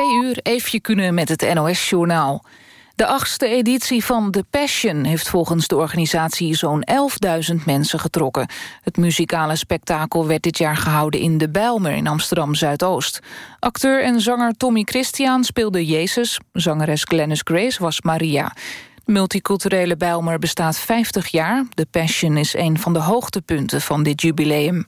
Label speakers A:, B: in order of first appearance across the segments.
A: Twee uur even kunnen met het NOS-journaal. De achtste editie van The Passion heeft volgens de organisatie zo'n 11.000 mensen getrokken. Het muzikale spektakel werd dit jaar gehouden in De Bijlmer in Amsterdam-Zuidoost. Acteur en zanger Tommy Christian speelde Jezus, zangeres Glennis Grace was Maria. De multiculturele Bijlmer bestaat 50 jaar. The Passion is een van de hoogtepunten van dit jubileum.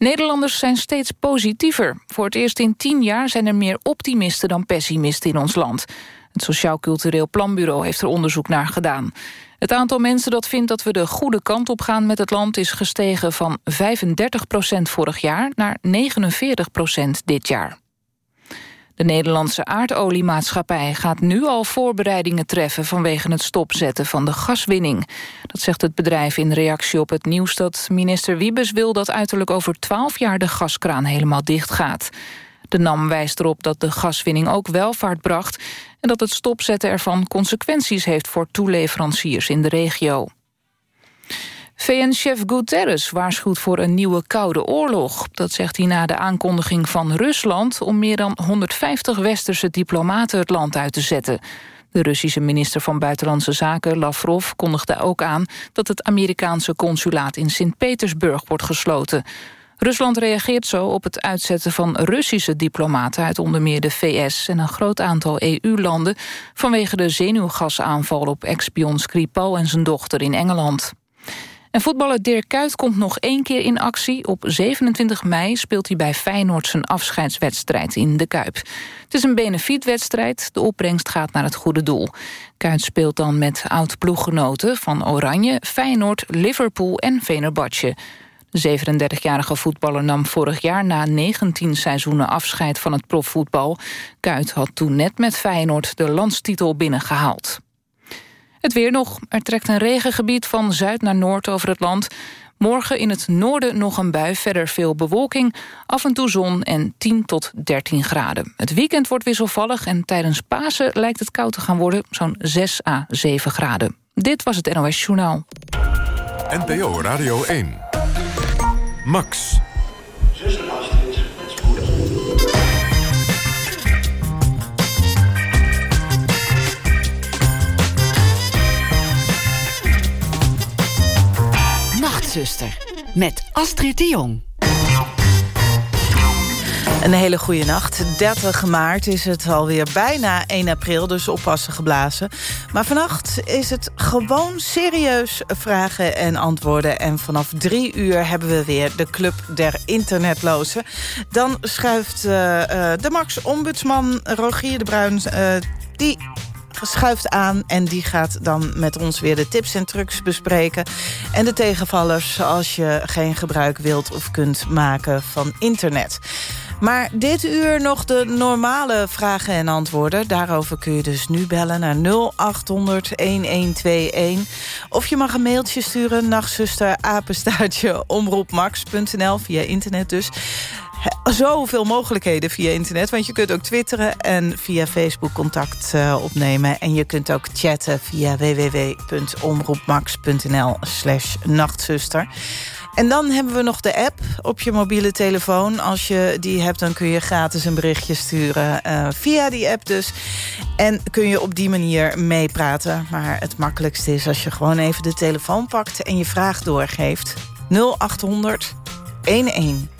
A: Nederlanders zijn steeds positiever. Voor het eerst in tien jaar zijn er meer optimisten dan pessimisten in ons land. Het Sociaal Cultureel Planbureau heeft er onderzoek naar gedaan. Het aantal mensen dat vindt dat we de goede kant op gaan met het land... is gestegen van 35% vorig jaar naar 49% dit jaar. De Nederlandse aardoliemaatschappij gaat nu al voorbereidingen treffen... vanwege het stopzetten van de gaswinning. Dat zegt het bedrijf in reactie op het nieuws dat minister Wiebes wil... dat uiterlijk over 12 jaar de gaskraan helemaal dicht gaat. De NAM wijst erop dat de gaswinning ook welvaart bracht... en dat het stopzetten ervan consequenties heeft voor toeleveranciers in de regio. VN-chef Guterres waarschuwt voor een nieuwe koude oorlog. Dat zegt hij na de aankondiging van Rusland... om meer dan 150 westerse diplomaten het land uit te zetten. De Russische minister van Buitenlandse Zaken, Lavrov, kondigde ook aan... dat het Amerikaanse consulaat in Sint-Petersburg wordt gesloten. Rusland reageert zo op het uitzetten van Russische diplomaten... uit onder meer de VS en een groot aantal EU-landen... vanwege de zenuwgasaanval op ex-spion en zijn dochter in Engeland. En voetballer Dirk Kuyt komt nog één keer in actie. Op 27 mei speelt hij bij Feyenoord zijn afscheidswedstrijd in de Kuip. Het is een benefietwedstrijd. De opbrengst gaat naar het goede doel. Kuyt speelt dan met oud-ploeggenoten van Oranje, Feyenoord, Liverpool en Venerbatje. De 37-jarige voetballer nam vorig jaar na 19 seizoenen afscheid van het profvoetbal. Kuyt had toen net met Feyenoord de landstitel binnengehaald. Het weer nog. Er trekt een regengebied van zuid naar noord over het land. Morgen in het noorden nog een bui, verder veel bewolking, af en toe zon en 10 tot 13 graden. Het weekend wordt wisselvallig en tijdens Pasen lijkt het koud te gaan worden, zo'n 6 à 7 graden. Dit was het NOS Journaal.
B: NPO Radio 1. Max.
C: Nachtzuster met Astrid de Jong.
D: Een hele goede nacht. 30 maart is het alweer bijna 1 april, dus oppassen geblazen. Maar vannacht is het gewoon serieus vragen en antwoorden. En vanaf drie uur hebben we weer de Club der Internetlozen. Dan schuift uh, uh, de Max-ombudsman Rogier de Bruin... Uh, die schuift aan en die gaat dan met ons weer de tips en trucs bespreken. En de tegenvallers als je geen gebruik wilt of kunt maken van internet. Maar dit uur nog de normale vragen en antwoorden. Daarover kun je dus nu bellen naar 0800-1121. Of je mag een mailtje sturen, nachtzuster, apenstaartje, omroepmax.nl, via internet dus zoveel mogelijkheden via internet. Want je kunt ook twitteren en via Facebook contact uh, opnemen. En je kunt ook chatten via www.omroepmax.nl slash nachtzuster. En dan hebben we nog de app op je mobiele telefoon. Als je die hebt, dan kun je gratis een berichtje sturen uh, via die app dus. En kun je op die manier meepraten. Maar het makkelijkste is als je gewoon even de telefoon pakt... en je vraag doorgeeft. 0800 1121.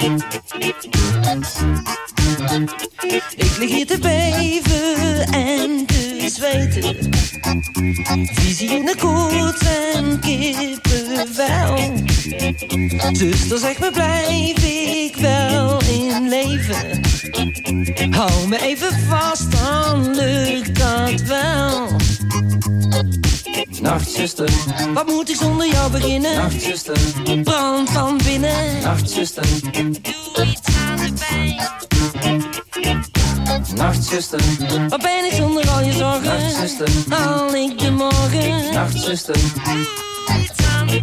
E: Thank you. Ik lig hier te beven en te zweten. Visie in de koets en kippenvel. Zuster, zeg me, blijf ik wel in leven? Hou me even vast, dan lukt dat wel.
F: Nachtzuster,
E: Wat moet ik zonder jou beginnen?
F: nachtzuster,
E: Brand van binnen.
F: nachtzuster,
E: Doe iets aan de pijn.
F: Nachtzuster,
E: Wat ben ik zonder al je zorgen?
F: nachtzuster,
E: Haal ik de morgen?
F: nachtzuster.
E: Doe iets aan de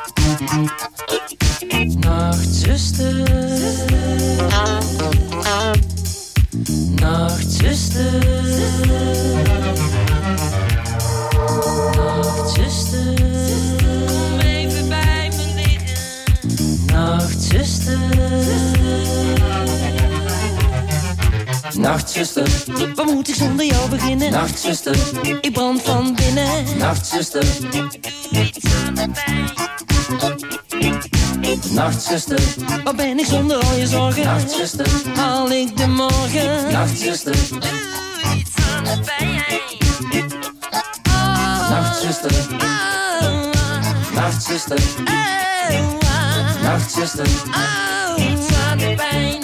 F: Nachtzuster,
E: Wat moet ik zonder jou beginnen?
F: nachtzuster,
E: Ik brand van binnen.
F: nachtzuster,
E: Doe iets aan de pijn.
F: nachtzuster,
E: Wat ben ik zonder al je zorgen?
F: nachtzuster,
E: Haal ik de morgen?
F: nachtzuster,
E: Doe iets aan de pijn.
F: nachtzuster,
E: Oh,
F: nachtzuster,
E: oh, oh.
F: nachtzuster,
E: Oh, iets aan de pijn,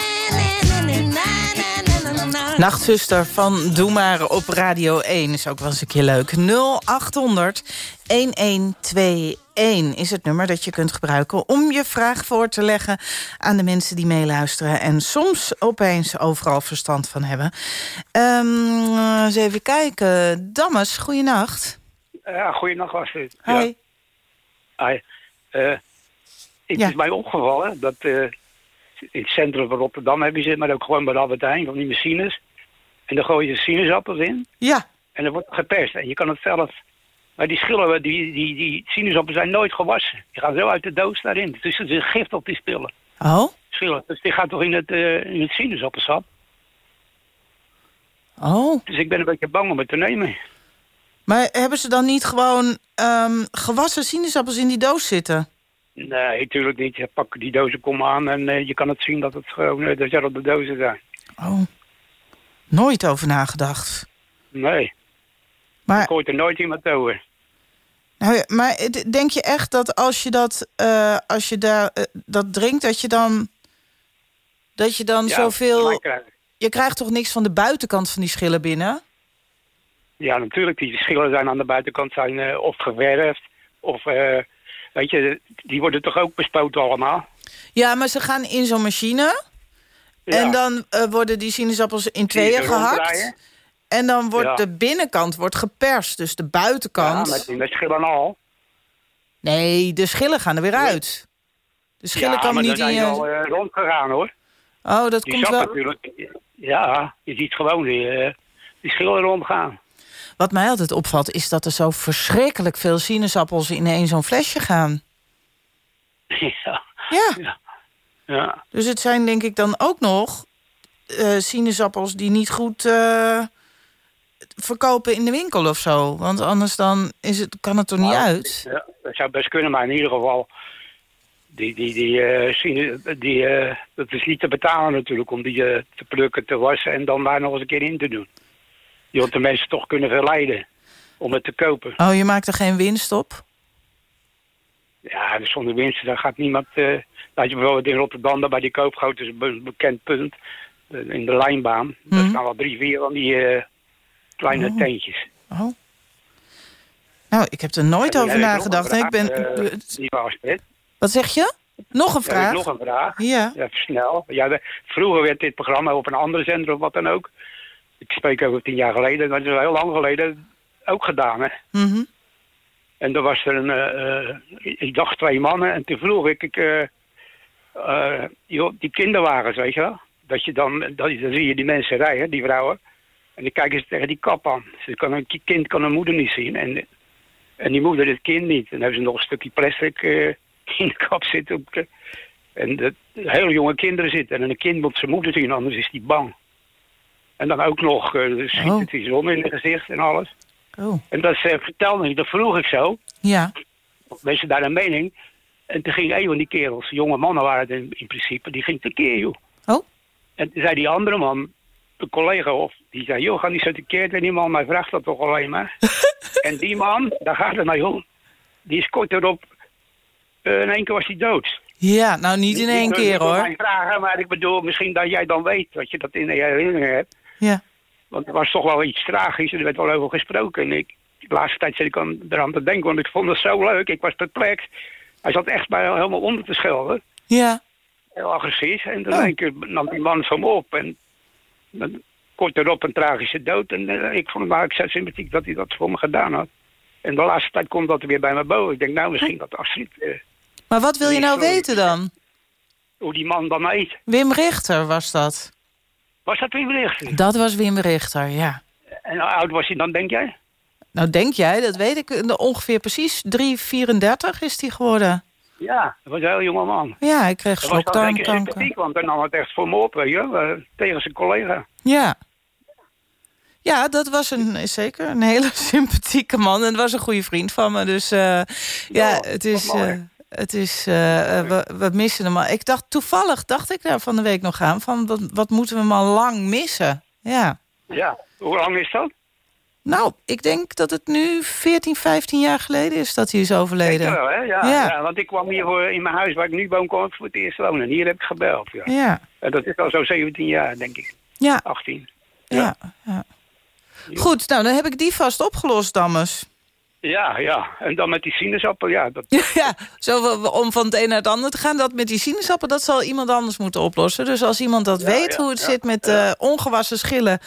D: Nachtzuster van Doe Maar op Radio 1 is ook wel eens een keer leuk. 0800 1121 is het nummer dat je kunt gebruiken... om je vraag voor te leggen aan de mensen die meeluisteren... en soms opeens overal verstand van hebben. Ehm, eens even kijken. Dammes, goeienacht.
G: Ja, goeienacht was dit.
D: Hoi.
G: Ja. Hi. Eh, het
D: Ja.
G: is mij opgevallen dat eh, in het centrum van Rotterdam hebben ze, maar ook gewoon bij de Albert Heijn, van die machines. En dan gooi je sinaasappels in
D: Ja,
G: en dan wordt het geperst. En je kan het zelf... Maar die schillen, die, die, die sinaasappels zijn nooit gewassen. Die gaan zo uit de doos daarin. Dus er zit gift op die spullen.
D: oh,
G: Schillen. Dus die gaat toch in het, eh, in het sinaasappelsap.
D: oh.
G: Dus ik ben een beetje bang om het te nemen.
D: Maar hebben ze dan niet gewoon ehm, gewassen sinaasappels in die doos zitten?
G: Nee, natuurlijk niet. Je pakt die dozen kom aan en eh, je kan het zien dat het gewoon uh, dezelfde dozen zijn.
D: Oh, nooit over nagedacht.
G: Nee,
D: Maar
G: ik hoort er nooit iemand over.
D: Nou ja, maar denk je echt dat als je dat, eh, als je daar, eh, dat drinkt, dat je dan, dat je dan
G: Ja,
D: zoveel... Je krijgt toch niks van de buitenkant van die schillen binnen?
G: Ja, natuurlijk. Die schillen zijn aan de buitenkant zijn eh, of geverfd. Of, weet je, die worden toch ook bespoten allemaal.
D: Ja, maar ze gaan in zo'n machine.
G: Ja.
D: En dan eh, worden die sinaasappels in tweeën gehakt. En dan wordt
G: Ja.
D: de binnenkant wordt geperst. Dus de
G: Ja,
D: buitenkant...
G: met, met schillen al.
D: Nee, de schillen gaan er weer uit. De schillen
G: ja,
D: niet in
G: zijn
D: je...
G: al eh, rondgegaan hoor.
D: Oh, dat
G: Die
D: komt wel...
G: natuurlijk. Ja, je ziet gewoon die, eh, die schillen rondgaan.
D: Wat mij altijd opvalt is dat er zo verschrikkelijk veel sinaasappels in één zo'n flesje gaan.
G: ja.
D: Ja,
G: ja.
D: dus het zijn denk ik dan ook nog eh sinaasappels die niet goed eh, verkopen in de winkel of zo. Want anders dan is het, kan het er niet
G: Nou,
D: uit.
G: Ja, dat zou best kunnen, maar in ieder geval... Die, die, die, eh, die, dat is niet te betalen natuurlijk om die te plukken, te wassen en dan daar nog eens een keer in te doen. Je wilt de mensen toch kunnen verleiden om het te kopen.
D: Oh, je maakt er geen winst op?
G: Ja, dus zonder winst, daar gaat niemand... laat je bijvoorbeeld in Rotterdam, daar bij die koopgoot is een be- bekend punt. eh, in de lijnbaan. Daar
D: Mhm.
G: staan wel drie, vier van die eh, kleine
D: Oh.
G: tentjes.
D: Oh. Nou, ik heb er nooit over nagedacht. Ik ben... Wat zeg je? Nog een vraag?
G: nog een vraag.
D: Ja.
G: Even snel. Ja, vroeger werd dit programma op een andere zender of wat dan ook. Ik spreek over tien jaar geleden, dat is wel heel lang geleden, ook gedaan. Hè?
D: Mhm.
G: En er was er een, eh, eh, ik dacht twee mannen. En toen vroeg ik, ik eh, joh, die kinderwagens, weet je wel. Dat je dan, dat, dan zie je die mensen rijden, die vrouwen. En dan kijken ze tegen die kap aan. Ze kan een ki- kind kan een moeder niet zien. En, en die moeder het kind niet. En dan hebben ze nog een stukje plastic in de kap zitten. Op de- en de, hele jonge kinderen zitten. En een kind moet zijn moeder zien, anders is die bang. En dan ook nog, dus schiet
D: Oh.
G: het die zon in het gezicht en alles.
D: Oh.
G: En dat uh, vertelde ik, dat vroeg ik zo.
D: Ja.
G: Mensen daar een mening. En toen ging een van die kerels, jonge mannen waren het in, in principe, die ging tekeer, joh.
D: Oh.
G: En toen zei die andere man, een collega of, die zei, joh, ga niet zo tekeer. En die man, mij vraagt dat toch alleen maar. en die man, daar gaat het nou, joh. Die is kort erop, eh, in één keer was hij dood.
D: Ja, nou niet in één keer hoor.
G: mijn vragen, maar ik bedoel, misschien dat jij dan weet, dat je dat in je herinnering hebt.
D: Ja.
G: Want er was toch wel iets tragisch en er werd wel over gesproken. En ik, de laatste tijd zit ik aan, eraan te denken, want ik vond het zo leuk. Ik was perplex. Hij zat echt bij helemaal onder te schelden.
D: Ja.
G: Heel agressief. En dan
D: Oh.
G: denk ik, nam die man van me op. En dan kort erop een tragische dood. En eh, ik vond het maar zo sympathiek dat hij dat voor me gedaan had. En de laatste tijd komt dat er weer bij me boven. Ik denk, nou, misschien dat Astrid, eh,
D: Maar wat wil je nou weten dan?
G: hoe die man dan eet.
D: Wim Richter was dat.
G: Was dat weer bericht?
D: Dat was Wim Richter, ja.
G: En hoe oud was hij dan, denk jij?
D: Nou, denk jij, dat weet ik eh, ongeveer precies. 3,34 is hij geworden.
G: Ja, dat was een heel jonge man.
D: Ja, hij kreeg
G: Dat was dan zeker
D: slokdarmkanker.
G: sympathiek, want hij nam het echt voor me op, weet je, eh, tegen zijn collega.
D: Ja. Ja, dat was een, zeker een hele sympathieke man. En was een goede vriend van me. Dus eh, ja,
G: Ja,
D: het is... eh, het is, eh, eh, we, we missen hem al. Ik dacht, toevallig dacht ik daar van de week nog aan... van wat, wat moeten we hem al lang missen? Ja.
G: Ja, hoe lang is dat?
D: Nou, ik denk dat het nu 14, 15 jaar geleden is dat hij is overleden.
G: wel, hè? Ja,
D: Ja.
G: ja. want ik kwam hier voor, in mijn huis waar ik nu woon, kwam ik voor het eerst wonen. Hier heb ik gebeld, ja.
D: Ja,
G: En dat is al zo 17 jaar, denk ik.
D: ja,
G: 18.
D: ja. ja. Goed, nou dan heb ik die vast opgelost, Dammers.
G: Ja, ja. En dan met die sinaasappel, ja. Dat,
D: Ja, zo om van het een naar het ander te gaan. Dat met die sinaasappel, dat zal iemand anders moeten oplossen. Dus als iemand dat
G: Ja,
D: weet,
G: ja,
D: hoe het
G: ja,
D: zit met eh, ongewassen schillen...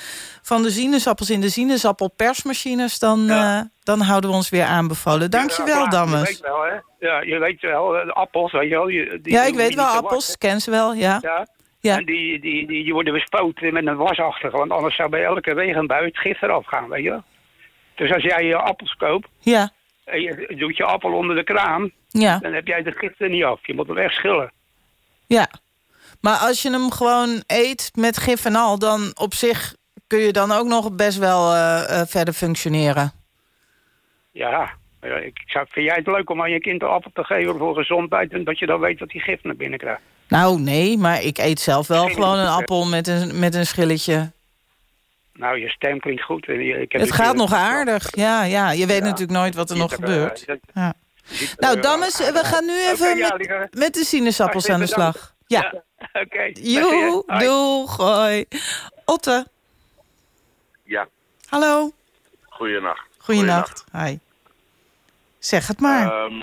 D: van de sinaasappels in de sinaasappelpersmachines... Dan, eh, dan houden we ons weer aanbevolen. Dankjewel,
G: ja, klaar. Je weet wel, hè? Ja, je weet wel, eh, de appels, weet je wel. Die
D: Ja, ik weet wel, appels, ken ze wel, ja.
G: Ja.
D: Ja.
G: En die, die, die, die worden bespoten met een wasachtige, want anders zou bij elke regenbui het gif eraf gaan, weet je wel. Dus als jij je appels koopt
D: Ja,
G: en je doet je appel onder de kraan,
D: ja,
G: dan heb jij de gif er niet af. Je moet hem echt schillen.
D: ja. Maar als je hem gewoon eet met gif en al... dan op zich kun je dan ook nog best wel eh, eh, verder functioneren.
G: Ja, ik zou, vind jij het leuk om aan je kind een appel te geven voor gezondheid en dat je dan weet dat hij gif naar binnen krijgt?
D: Nou, nee, maar ik eet zelf wel
G: Geen
D: gewoon een appel met een, met een schilletje.
G: Nou, je stem klinkt goed. en je- Ik heb
D: Het gaat
G: keer-
D: nog aardig. Ja, ja, je weet
G: Ja.
D: natuurlijk nooit wat er nog
G: er,
D: gebeurt.
G: eh, ziet-
D: Ja.
G: er,
D: Nou,
G: eh,
D: dames, we gaan nu even met, met de sinaasappels aan de slag. Ja,
G: Oké.
D: joe,
G: Hoi.
D: doeg, hoi. Otte,
H: Ja,
D: hallo,
H: goeienacht.
D: goeienacht. Hi. Zeg het maar.
H: Ehm,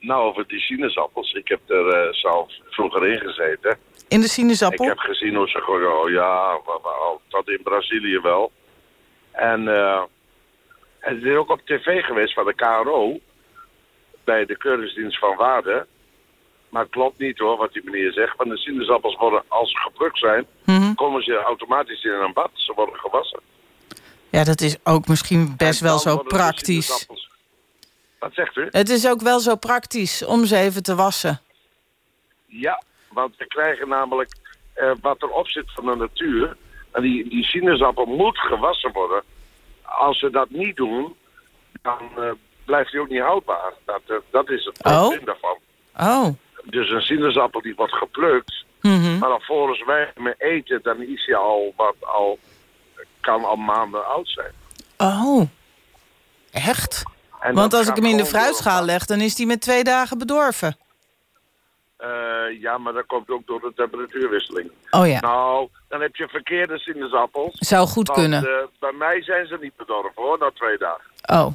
H: nou, over die sinaasappels. Ik heb er eh, zelf vroeger in gezeten.
D: In de
H: Ik
D: sinaasappel?
H: heb gezien hoe ze gooien. Oh ja, al- dat in Brazilië wel. En eh, het is ook op tv geweest van de KRO. Bij de keuringsdienst van Waarde. Maar het klopt niet hoor, wat die meneer zegt. Want de sinaasappels worden, als ze geplukt zijn,
D: Mhm.
H: komen ze automatisch in een bad. Ze worden gewassen.
D: Ja, dat is ook misschien best wel zo praktisch.
H: Wat zegt u?
D: Het is ook wel zo praktisch om ze even te wassen.
H: Ja, want we krijgen namelijk eh, wat erop zit van de natuur. En die, die sinaasappel moet gewassen worden. Als ze dat niet doen, dan eh, blijft die ook niet houdbaar. Dat, eh, dat is het
D: Oh.
H: probleem daarvan.
D: Oh.
H: Dus een sinaasappel die wordt geplukt.
D: Mhm.
H: Maar alvorens wij hem eten, dan is hij al wat al... kan al maanden oud zijn.
D: Oh. Echt?
H: En
D: Want als ik hem in de fruitschaal leg, dan is die met twee dagen bedorven.
H: Eh, ja, maar dat komt ook door de temperatuurwisseling.
D: Oh ja,
H: Nou, dan heb je verkeerde sinaasappels.
D: zou goed
H: Want,
D: kunnen.
H: eh, bij mij zijn ze niet bedorven hoor, na twee dagen.
D: Oh.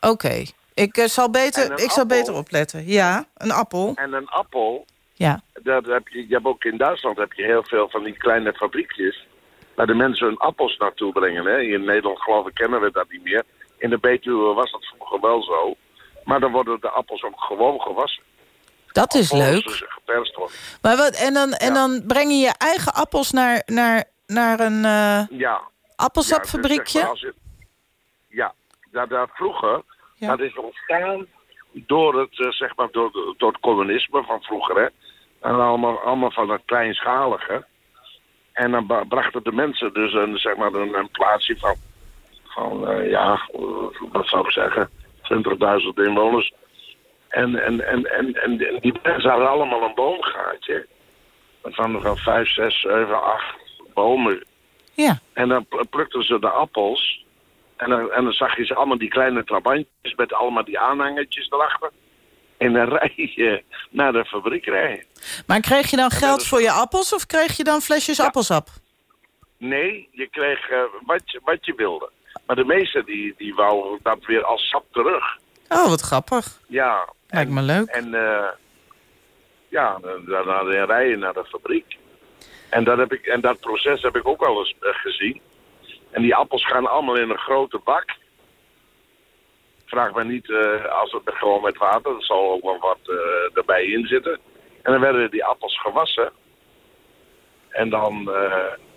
D: Oké. Ik, eh, zal, beter, ik zal beter opletten. Ja, een appel.
H: En een appel,
D: Ja.
H: dat heb je, je hebt ook in Duitsland heb je heel veel van die kleine fabriekjes... waar de mensen hun appels naartoe brengen. Hè? In Nederland geloof ik kennen we dat niet meer. In de Betuwe was dat vroeger wel zo. Maar dan worden de appels ook gewoon gewassen.
D: Dat is leuk.
H: ze geperst worden.
D: Maar wat, en, dan, en
H: Ja.
D: dan breng je je eigen appels naar, naar, naar een eh,
H: Ja.
D: appelsapfabriekje?
H: Ja, dus je- ja, dat, dat vroeger,
D: Ja.
H: dat is ontstaan door het, eh, zeg maar, door, door het communisme van vroeger, hè. En allemaal, allemaal van het kleinschalige. En dan brachten de mensen dus een, zeg maar, een, een plaatsje van, van eh, ja, wat zou ik zeggen, 20.000 inwoners. En, en, en, en, en die mensen hadden allemaal een boomgaatje. Van, van 5, 6, 7, 8 bomen
D: Ja.
H: en dan pl- plukten ze de appels. En dan, en dan zag je ze allemaal die kleine trabantjes met allemaal die aanhangertjes erachter. In een rij naar de fabriek rijden.
D: Maar kreeg je dan geld
H: is-
D: voor je appels of kreeg je dan flesjes appelsap?
H: Nee, je kreeg eh, wat, je, wat je wilde. Maar de meesten die, die wouden dat weer als sap terug.
D: Oh, wat grappig.
H: Ja.
D: Lijkt me leuk.
H: En eh, ja, dan dan naar de rijden naar de fabriek. En dat, heb ik, en dat proces heb ik ook al eens eh, gezien. En die appels gaan allemaal in een grote bak. Vraag me niet eh, als het gewoon met water, er zal ook wel wat eh, erbij in zitten. En dan werden die appels gewassen. En dan,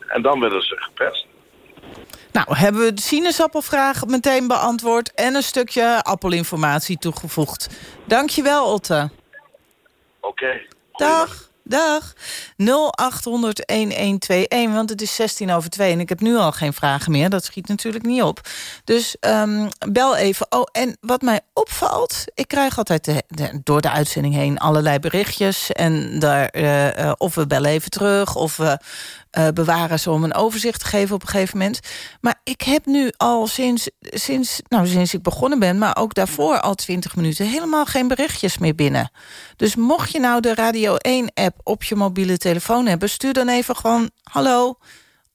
H: en dan werden ze geperst.
D: Nou, hebben we de sinaasappelvraag meteen beantwoord... en een stukje appelinformatie toegevoegd. Dank je wel, Otte.
H: Oké.
D: Dag, dag. 0800-1121, want het is 16 over 2 en ik heb nu al geen vragen meer. Dat schiet natuurlijk niet op. Dus ehm, bel even. Oh, en wat mij opvalt, ik krijg altijd de- de- door de uitzending heen allerlei berichtjes. En daar, eh, eh, of we bellen even terug, of we eh, bewaren ze om een overzicht te geven op een gegeven moment. Maar ik heb nu al sinds, sinds, nou, sinds ik begonnen ben, maar ook daarvoor al 20 minuten, helemaal geen berichtjes meer binnen. Dus mocht je nou de Radio 1-app op je mobiele telefoon hebben, stuur dan even gewoon hallo.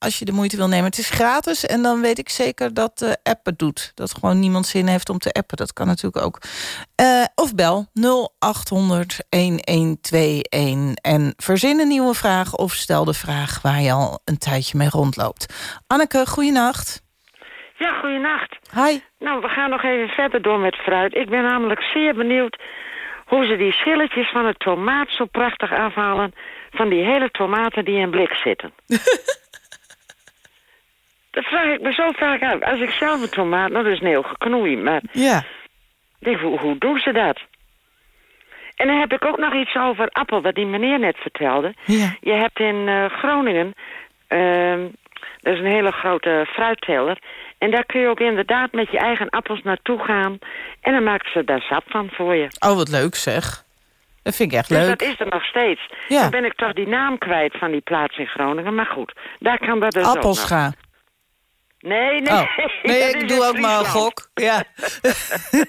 D: Als je de moeite wil nemen. Het is gratis en dan weet ik zeker dat de app het doet. Dat gewoon niemand zin heeft om te appen. Dat kan natuurlijk ook. Eh, of bel 0800 1121 en verzin een nieuwe vraag of stel de vraag waar je al een tijdje mee rondloopt. Anneke, goeienacht.
I: Ja, goeienacht.
D: Hi.
I: Nou, we gaan nog even verder door met fruit. Ik ben namelijk zeer benieuwd hoe ze die schilletjes van de tomaat zo prachtig afhalen... van die hele tomaten die in blik zitten. dat vraag ik me zo vaak uit. Als ik zelf een tomaat, nou dat is een heel geknoei, maar
D: Ja.
I: denk, hoe, hoe doen ze dat? En dan heb ik ook nog iets over appel, wat die meneer net vertelde.
D: Ja.
I: Je hebt in eh, Groningen, ehm dat is een hele grote fruitteler... en daar kun je ook inderdaad met je eigen appels naartoe gaan... en dan maken ze daar sap van voor je.
D: Oh, wat leuk zeg. Dat vind ik echt
I: Dus
D: leuk.
I: dat is er nog steeds.
D: Ja.
I: Dan ben ik toch die naam kwijt van die plaats in Groningen. Maar goed, daar kan dat dus ook nog. Nee, nee.
D: Oh. Nee, ik doe
I: in
D: ook maar een gok. Ja.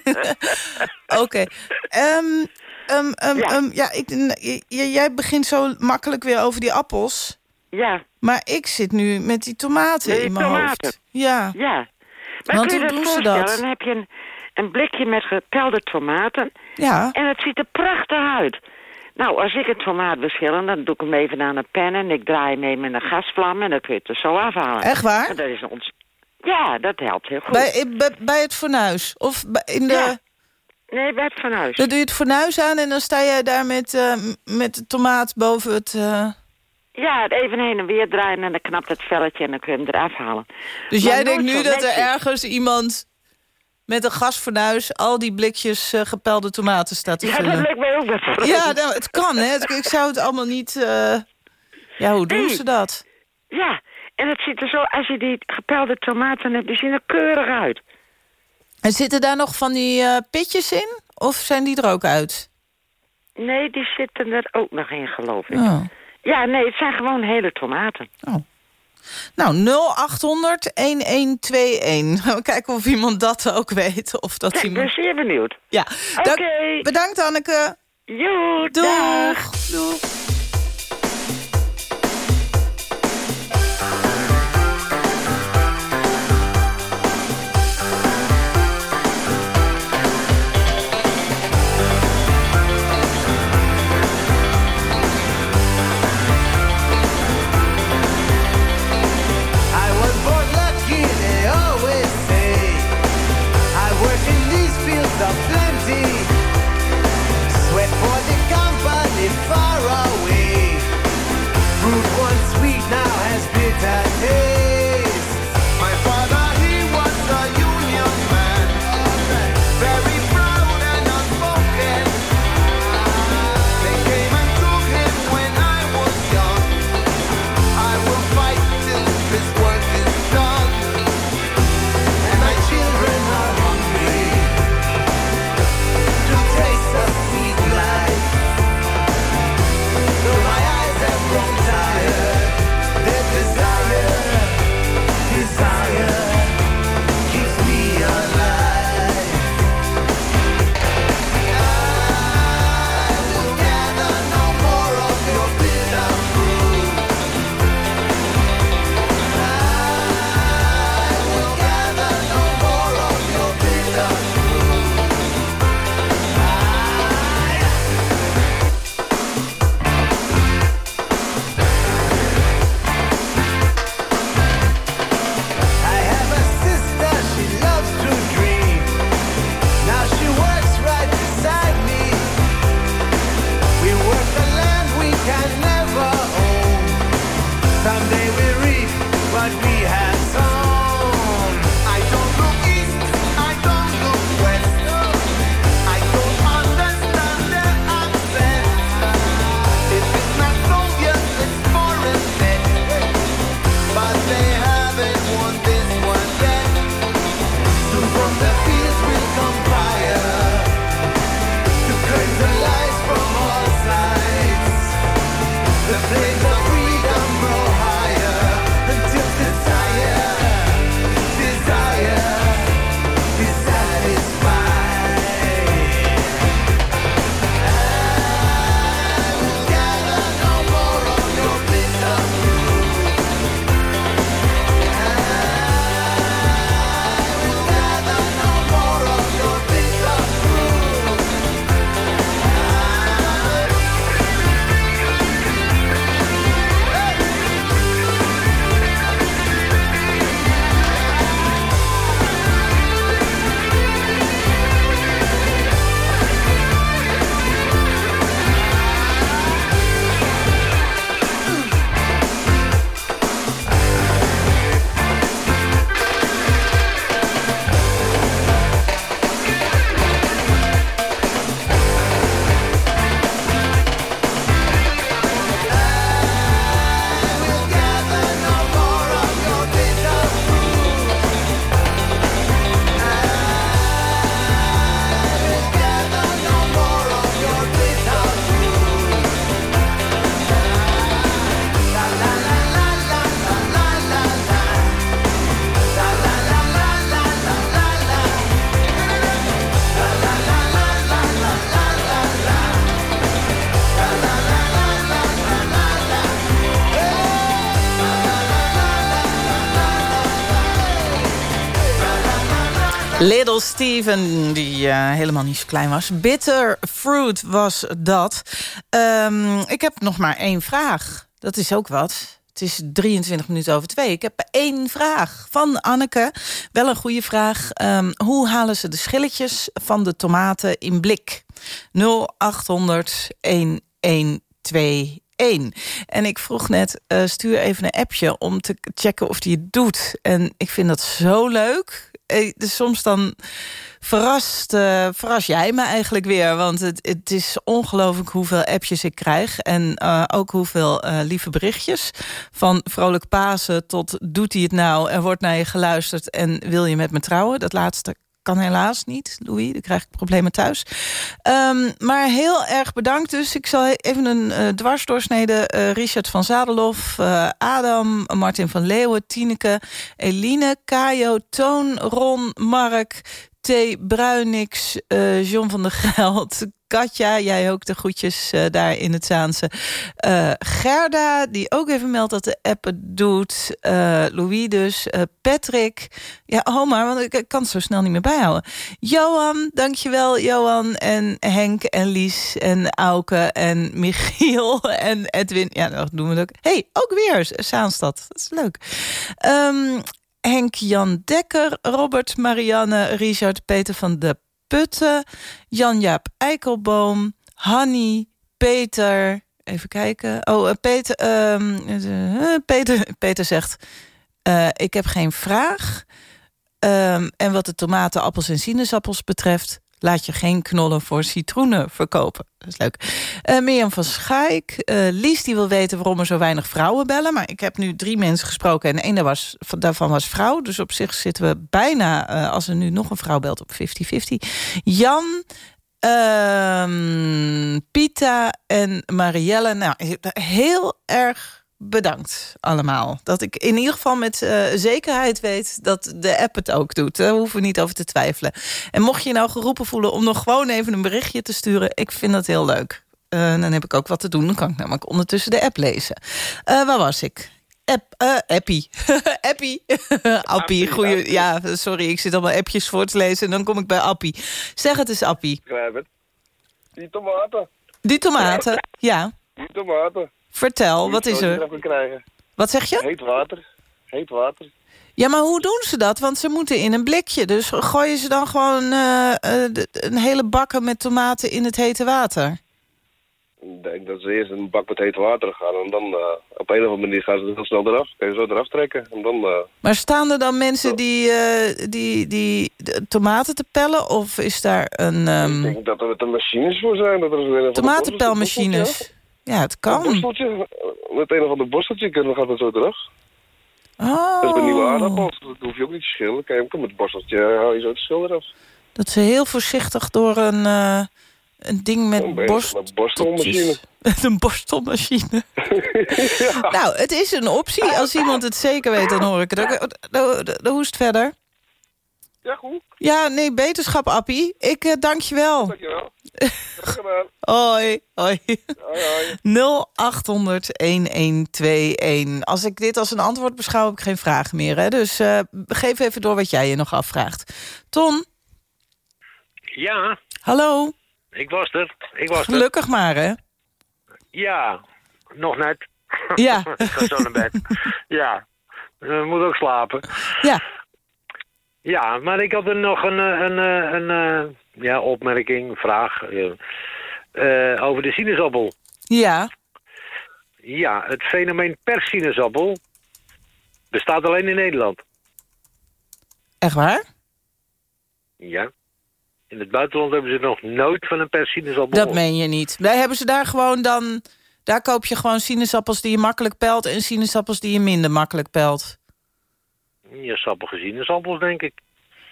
D: Oké. Ehm, ehm, ehm,
I: Ja.
D: ja, ik, jij begint zo makkelijk weer over die appels.
I: Ja,
D: Maar ik zit nu met die tomaten
I: die
D: in mijn
I: tomaten.
D: hoofd. Ja.
I: ja. Maar
D: Want
I: kun je
D: hoe
I: dat
D: doen ze dat?
I: Dan heb je een, een blikje met gepelde tomaten...
D: Ja.
I: En het ziet er prachtig uit. Nou, als ik een tomaat schillen, dan doe ik hem even aan een pen... en ik draai hem even met een gasvlam en dan kun je het er zo afhalen.
D: Echt waar?
I: En dat is ons... Ja, dat helpt heel goed.
D: Bij, bij, bij het fornuis? Of in de...
I: Ja. Nee, bij het fornuis.
D: Dan doe je het fornuis aan en dan sta jij daar met, eh, met de tomaat boven het... eh,
I: Ja, het even heen en weer draaien en dan knapt het velletje en dan kun je hem eraf halen.
D: Dus
I: Maar
D: jij denkt nu dat er ergens iemand met een gasfornuis... al die blikjes eh, gepelde tomaten staat te
I: Ja, dat
D: vullen?
I: lijkt mij ook wat
D: Ja, nou, het kan, hè. Ik zou het allemaal niet... eh, Ja, hoe doen
I: Nee.
D: ze dat?
I: Ja, en het ziet er zo, als je die gepelde tomaten hebt, die zien er keurig uit.
D: En zitten daar nog van die eh, pitjes in? Of zijn die er ook uit?
I: Nee, die zitten er ook nog in, geloof ik.
D: Oh.
I: Ja, nee, het zijn gewoon hele tomaten.
D: Nou, 0800 1121. We kijken of iemand dat ook weet. Of dat
I: ik ben zeer benieuwd.
D: Ja.
I: Oké.
D: Dank- Bedankt, Anneke.
I: Joe, dag.
D: Doeg. Little Steven, die uh, helemaal niet zo klein was. Bitter Fruit was dat. Um, ik heb nog maar één vraag. Dat is ook wat. Het is 23 minuten over twee. Ik heb één vraag van Anneke. Wel een goede vraag. Um, hoe halen ze de schilletjes van de tomaten in blik? 0800 1121. En ik vroeg net, uh, stuur even een appje om te checken of die het doet. En ik vind dat zo leuk. Eh, dus soms dan verrast, uh, verras jij me eigenlijk weer. Want het, het is ongelooflijk hoeveel appjes ik krijg. En uh, ook hoeveel lieve berichtjes. Van vrolijk Pasen tot doet hij het nou... er wordt naar je geluisterd en wil je met me trouwen. Dat laatste kan helaas niet, Louis. Dan krijg ik problemen thuis. Um, maar heel erg bedankt dus. Ik zal even een uh, dwarsdoorsnede. Uh, Richard van Zadelof, uh, Adam, Martin van Leeuwen, Tineke, Eline, Kajo, Toon, Ron, Mark... T. Bruinix, John van der Geld, Katja, jij ook de groetjes uh, daar in het Zaanse. Uh, Gerda, die ook even meldt dat de app doet. Louis dus. Patrick. Ja, oh maar, want ik, kan het zo snel niet meer bijhouden. Johan, dankjewel Johan. En Henk en Lies en Auke en Michiel en Edwin. Ja, dat doen we ook. hey, ook weer Zaanstad. Dat is leuk. Um, Henk Jan Dekker, Robert Marianne, Richard Peter van de Putten, Jan-Jaap Eikelboom, Hanny, Peter. Even kijken. Oh, Peter, um, Peter, Peter zegt: Ik heb geen vraag. Um, en wat de tomaten, appels en sinaasappels betreft laat je geen knollen voor citroenen verkopen. Dat is leuk. Uh, Mirjam van Schaik. Uh, Lies die wil weten waarom er zo weinig vrouwen bellen. Maar ik heb nu drie mensen gesproken en één daarvan was vrouw. Dus op zich zitten we bijna, uh, als er nu nog een vrouw belt, op 50-50. Jan... Uh, Pita en Marielle. Nou, heel erg bedankt allemaal. Dat ik in ieder geval met uh, zekerheid weet dat de app het ook doet. Daar hoeven we niet over te twijfelen. En mocht je nou geroepen voelen om nog gewoon even een berichtje te sturen... ik vind dat heel leuk. Uh, dan heb ik ook wat te doen. Dan kan ik namelijk ondertussen de app lezen. Uh, waar was ik? App, uh, appie. appie. Appie, goeie. Ja, sorry, ik zit allemaal appjes voor te lezen... en dan kom ik bij Appie. Zeg het eens, Appie.
J: het. Die tomaten.
D: Die tomaten, ja.
J: Die tomaten.
D: Vertel, wat is er? Wat zeg je?
J: Heet water. Heet water.
D: Ja, maar hoe doen ze dat? Want ze moeten in een blikje. Dus gooien ze dan gewoon uh, uh, een hele bakken met tomaten in het hete water?
J: Ik denk dat ze eerst een bak met hete water gaan. En dan uh, op een of andere manier gaan ze heel snel eraf. Kun je zo eraf trekken. En dan,
D: maar staan er dan mensen die, die, die tomaten te pellen? Of is daar een... Um...
J: Ik denk dat er machines voor zijn. Dat er
D: Tomatenpelmachines? Ja, het kan.
J: Een borsteltje, met een of ander borsteltje dan gaat het zo terug.
D: Oh.
J: Dat is een nieuwe aardappels. Dat hoef je ook niet te schillen. Kan je met het borsteltje haal je zo het schil eraf.
D: Dat ze heel voorzichtig door een, uh, een ding met
J: een
D: borst...
J: Een borstelmachine.
D: een borstelmachine. ja. Nou, het is een optie. Als iemand het zeker weet, dan hoor ik het ook. De hoest verder.
J: Ja, goed.
D: Ja, nee, beterschap, Appie. Ik uh, dank je wel.
J: Dank je wel. Graag gedaan.
D: Hoi, hoi.
J: Hoi, hoi.
D: 0800-1121. Als ik dit als een antwoord beschouw, heb ik geen vragen meer. Hè? Dus uh, geef even door wat jij je nog afvraagt. Ton?
K: Ja?
D: Hallo?
K: Ik was er. Ik was
D: Gelukkig
K: er.
D: maar, hè?
K: Ja, nog net.
D: Ja.
K: ik ga zo naar bed. ja, we moeten ook slapen.
D: Ja.
K: Ja, maar ik had er nog een, een, een, een ja, opmerking, vraag uh, uh, over de sinaasappel.
D: Ja.
K: Ja, het fenomeen persinaasappel bestaat alleen in Nederland.
D: Echt waar?
K: Ja. In het buitenland hebben ze nog nooit van een persinaasappel.
D: Dat meen je niet. Wij hebben ze daar gewoon dan... Daar koop je gewoon sinaasappels die je makkelijk pelt... en sinaasappels die je minder makkelijk pelt.
K: Ja, sappige sinaasappels, denk ik.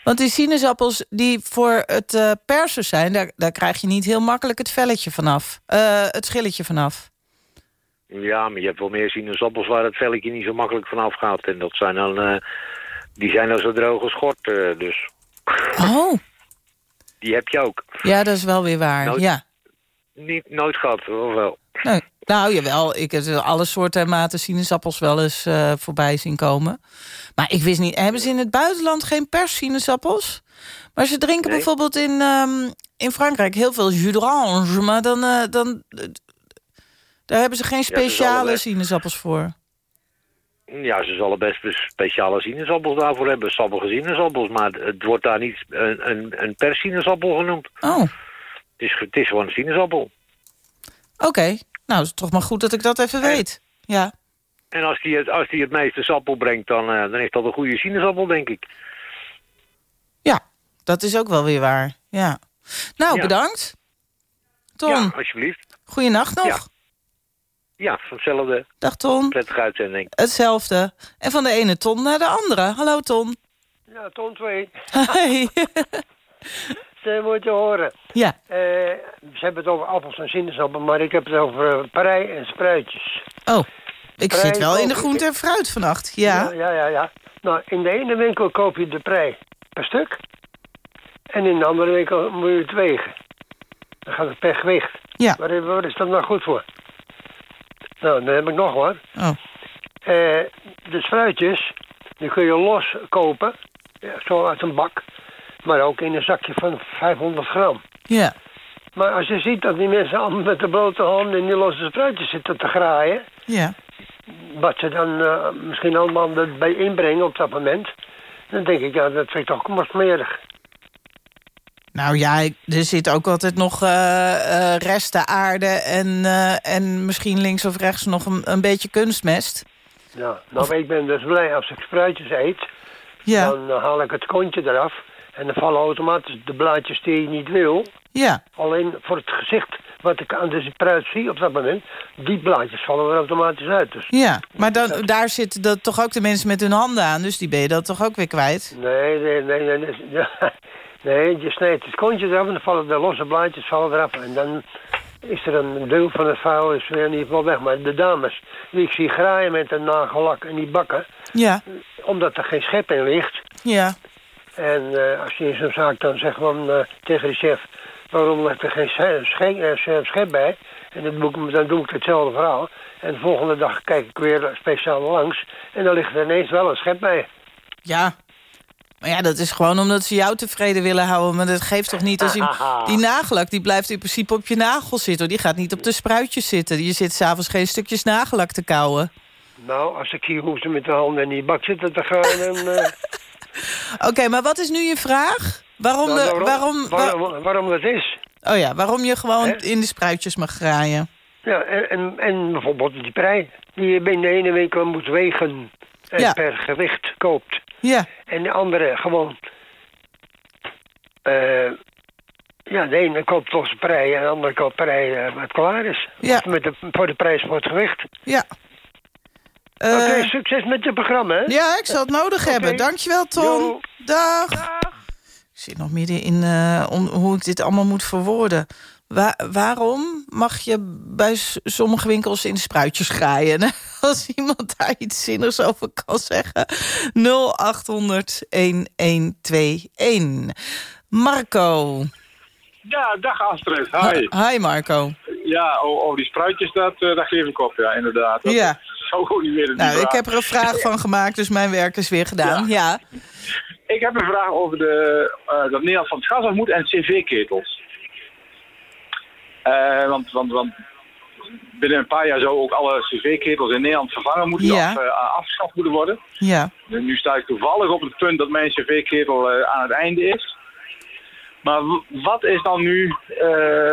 D: Want die sinaasappels die voor het uh, persen zijn... Daar, daar krijg je niet heel makkelijk het velletje vanaf. Uh, het schilletje vanaf.
K: Ja, maar je hebt wel meer sinaasappels... waar het velletje niet zo makkelijk vanaf gaat. En dat zijn dan... Uh, die zijn dan zo droge schort, dus...
D: Oh.
K: Die heb je ook.
D: Ja, dat is wel weer waar,
K: nooit,
D: ja.
K: Niet, nooit gehad, of wel?
D: Nee. Nou, jawel. Ik heb alle soorten en maten sinaasappels wel eens uh, voorbij zien komen. Maar ik wist niet... Hebben ze in het buitenland geen pers sinaasappels? Maar ze drinken
K: Nee.
D: bijvoorbeeld in, ehm, in Frankrijk heel veel jus d'orange... maar dan, eh, dan, eh, daar hebben ze geen speciale sinaasappels voor.
K: Ja, ze zullen best speciale sinaasappels daarvoor hebben. Sappige sinaasappels, maar het wordt daar niet een, een, een per sinaasappel genoemd.
D: Oh,
K: Het is, het is gewoon een sinaasappel.
D: oké. Nou, het is toch maar goed dat ik dat even weet. Ja.
K: En als die het, als die het meeste sap opbrengt, dan, eh, dan is dat een goede sinaasappel, denk ik.
D: ja, dat is ook wel weer waar. Ja. Nou,
K: Ja.
D: bedankt. Ton,
K: Ja, alsjeblieft.
D: goeienacht nog.
K: Ja. Ja, van hetzelfde.
D: Dag Ton.
K: Prettige uitzending.
D: Hetzelfde. En van de ene Ton naar de andere. Hallo Ton.
L: Ja, ton 2.
D: Hey.
L: Ze moet je horen.
D: ja.
L: Eh, ze hebben het over appels en sinaasappelen, maar ik heb het over uh, parij en spruitjes.
D: Oh, ik
L: Prei
D: zit wel in de groente en fruit vannacht. Ja.
L: ja, ja, ja, ja. Nou, in de ene winkel koop je de prei per stuk. En in de andere winkel moet je het wegen. Dan gaat het per gewicht.
D: Ja.
L: Waar, waar is dat nou goed voor? Nou, dan heb ik nog wat.
D: Oh.
L: Eh, de spruitjes, die kun je los kopen. Ja, zo uit een bak. Maar ook in een zakje van 500 gram.
D: Ja.
L: Maar als je ziet dat die mensen allemaal met de blote handen in die losse spruitjes zitten te graaien...
D: Ja.
L: wat ze dan eh, misschien allemaal erbij inbrengen op dat moment... dan denk ik, ja, dat vind ik toch maar smerig.
D: Nou ja, er zit ook altijd nog eh, eh, resten aarde en, en misschien links of rechts nog een, een beetje kunstmest.
L: Ja, nou, ik ben dus blij als ik spruitjes eet...
D: Ja.
L: dan haal ik het kontje eraf... en dan vallen automatisch de blaadjes die je niet wil...
D: Ja.
L: Alleen voor het gezicht wat ik aan de spruit zie op dat moment... die blaadjes vallen er automatisch uit. Dus
D: Ja, maar dan, daar zitten dat toch ook de mensen met hun handen aan, dus die ben je dat toch ook weer kwijt?
L: Nee, nee, nee, nee. nee, je snijdt het kontje eraf en dan vallen de losse blaadjes vallen eraf. En dan is er een deel van het vuil is weer in ieder geval weg. Maar de dames die ik zie graaien met een nagellak en die bakken...
D: Ja.
L: omdat er geen schep in ligt...
D: Ja.
L: En eh, als je in zo'n zaak dan zegt van, eh, tegen de chef... waarom ligt er geen eh, schep bij? En dan doe, ik, dan doe ik hetzelfde verhaal. En de volgende dag kijk ik weer speciaal langs... en dan ligt er ineens wel een schep bij.
D: Ja. Maar ja, dat is gewoon omdat ze jou tevreden willen houden. Maar dat geeft toch niet als die, die nagellak, die blijft in principe op je nagel zitten. hoor. Die gaat niet op de spruitjes zitten. Je zit s'avonds geen stukjes nagellak te kauwen.
L: Nou, als ik zie hoe ze met de handen in die bak zitten te gaan... eh,
D: Oké, maar wat is nu je vraag? Waarom,
L: nou,
D: de, waarom, wa-
L: waarom, waarom dat is?
D: oh ja, waarom je gewoon in de spruitjes mag graaien?
L: Ja, en, en, en bijvoorbeeld die prei... die je in de ene winkel moet wegen... en
D: Ja.
L: per gewicht koopt.
D: Ja.
L: En de andere gewoon... eh, ja, de ene koopt losse prei en de andere koopt prei eh, wat klaar is.
D: Ja.
L: Met de, voor de prijs voor het gewicht.
D: Ja.
L: Oké,
D: Eh,
L: succes met je programma, hè?
D: Ja, ik zal het nodig hebben. Dankjewel, Ton.
L: Jo.
D: Dag. Ik zit nog midden in eh, om, hoe ik dit allemaal moet verwoorden. Wa- waarom mag je bij sommige winkels in de spruitjes graaien? Als iemand daar iets zinnigs over kan zeggen. 0800-1121. Marco.
M: Ja, dag Astrid. Hi.
D: Hi Marco.
M: Ja, oh, oh die spruitjes, dat, eh, dat geef ik op, ja, inderdaad. Dat
D: Ja.
M: is Niet meer
D: Nou,
M: vraag.
D: ik heb er een vraag van gemaakt, dus mijn werk is weer gedaan. Ja.
M: Ik heb een vraag over de, eh, dat Nederland van het gas af moet en cv-ketels. Eh, want, want, want binnen een paar jaar zou ook alle cv-ketels in Nederland vervangen moeten,
D: Ja.
M: of uh, afgeschaft moeten worden.
D: Ja.
M: Nu sta ik toevallig op het punt dat mijn cv-ketel aan het einde is. Maar wat is dan nu eh,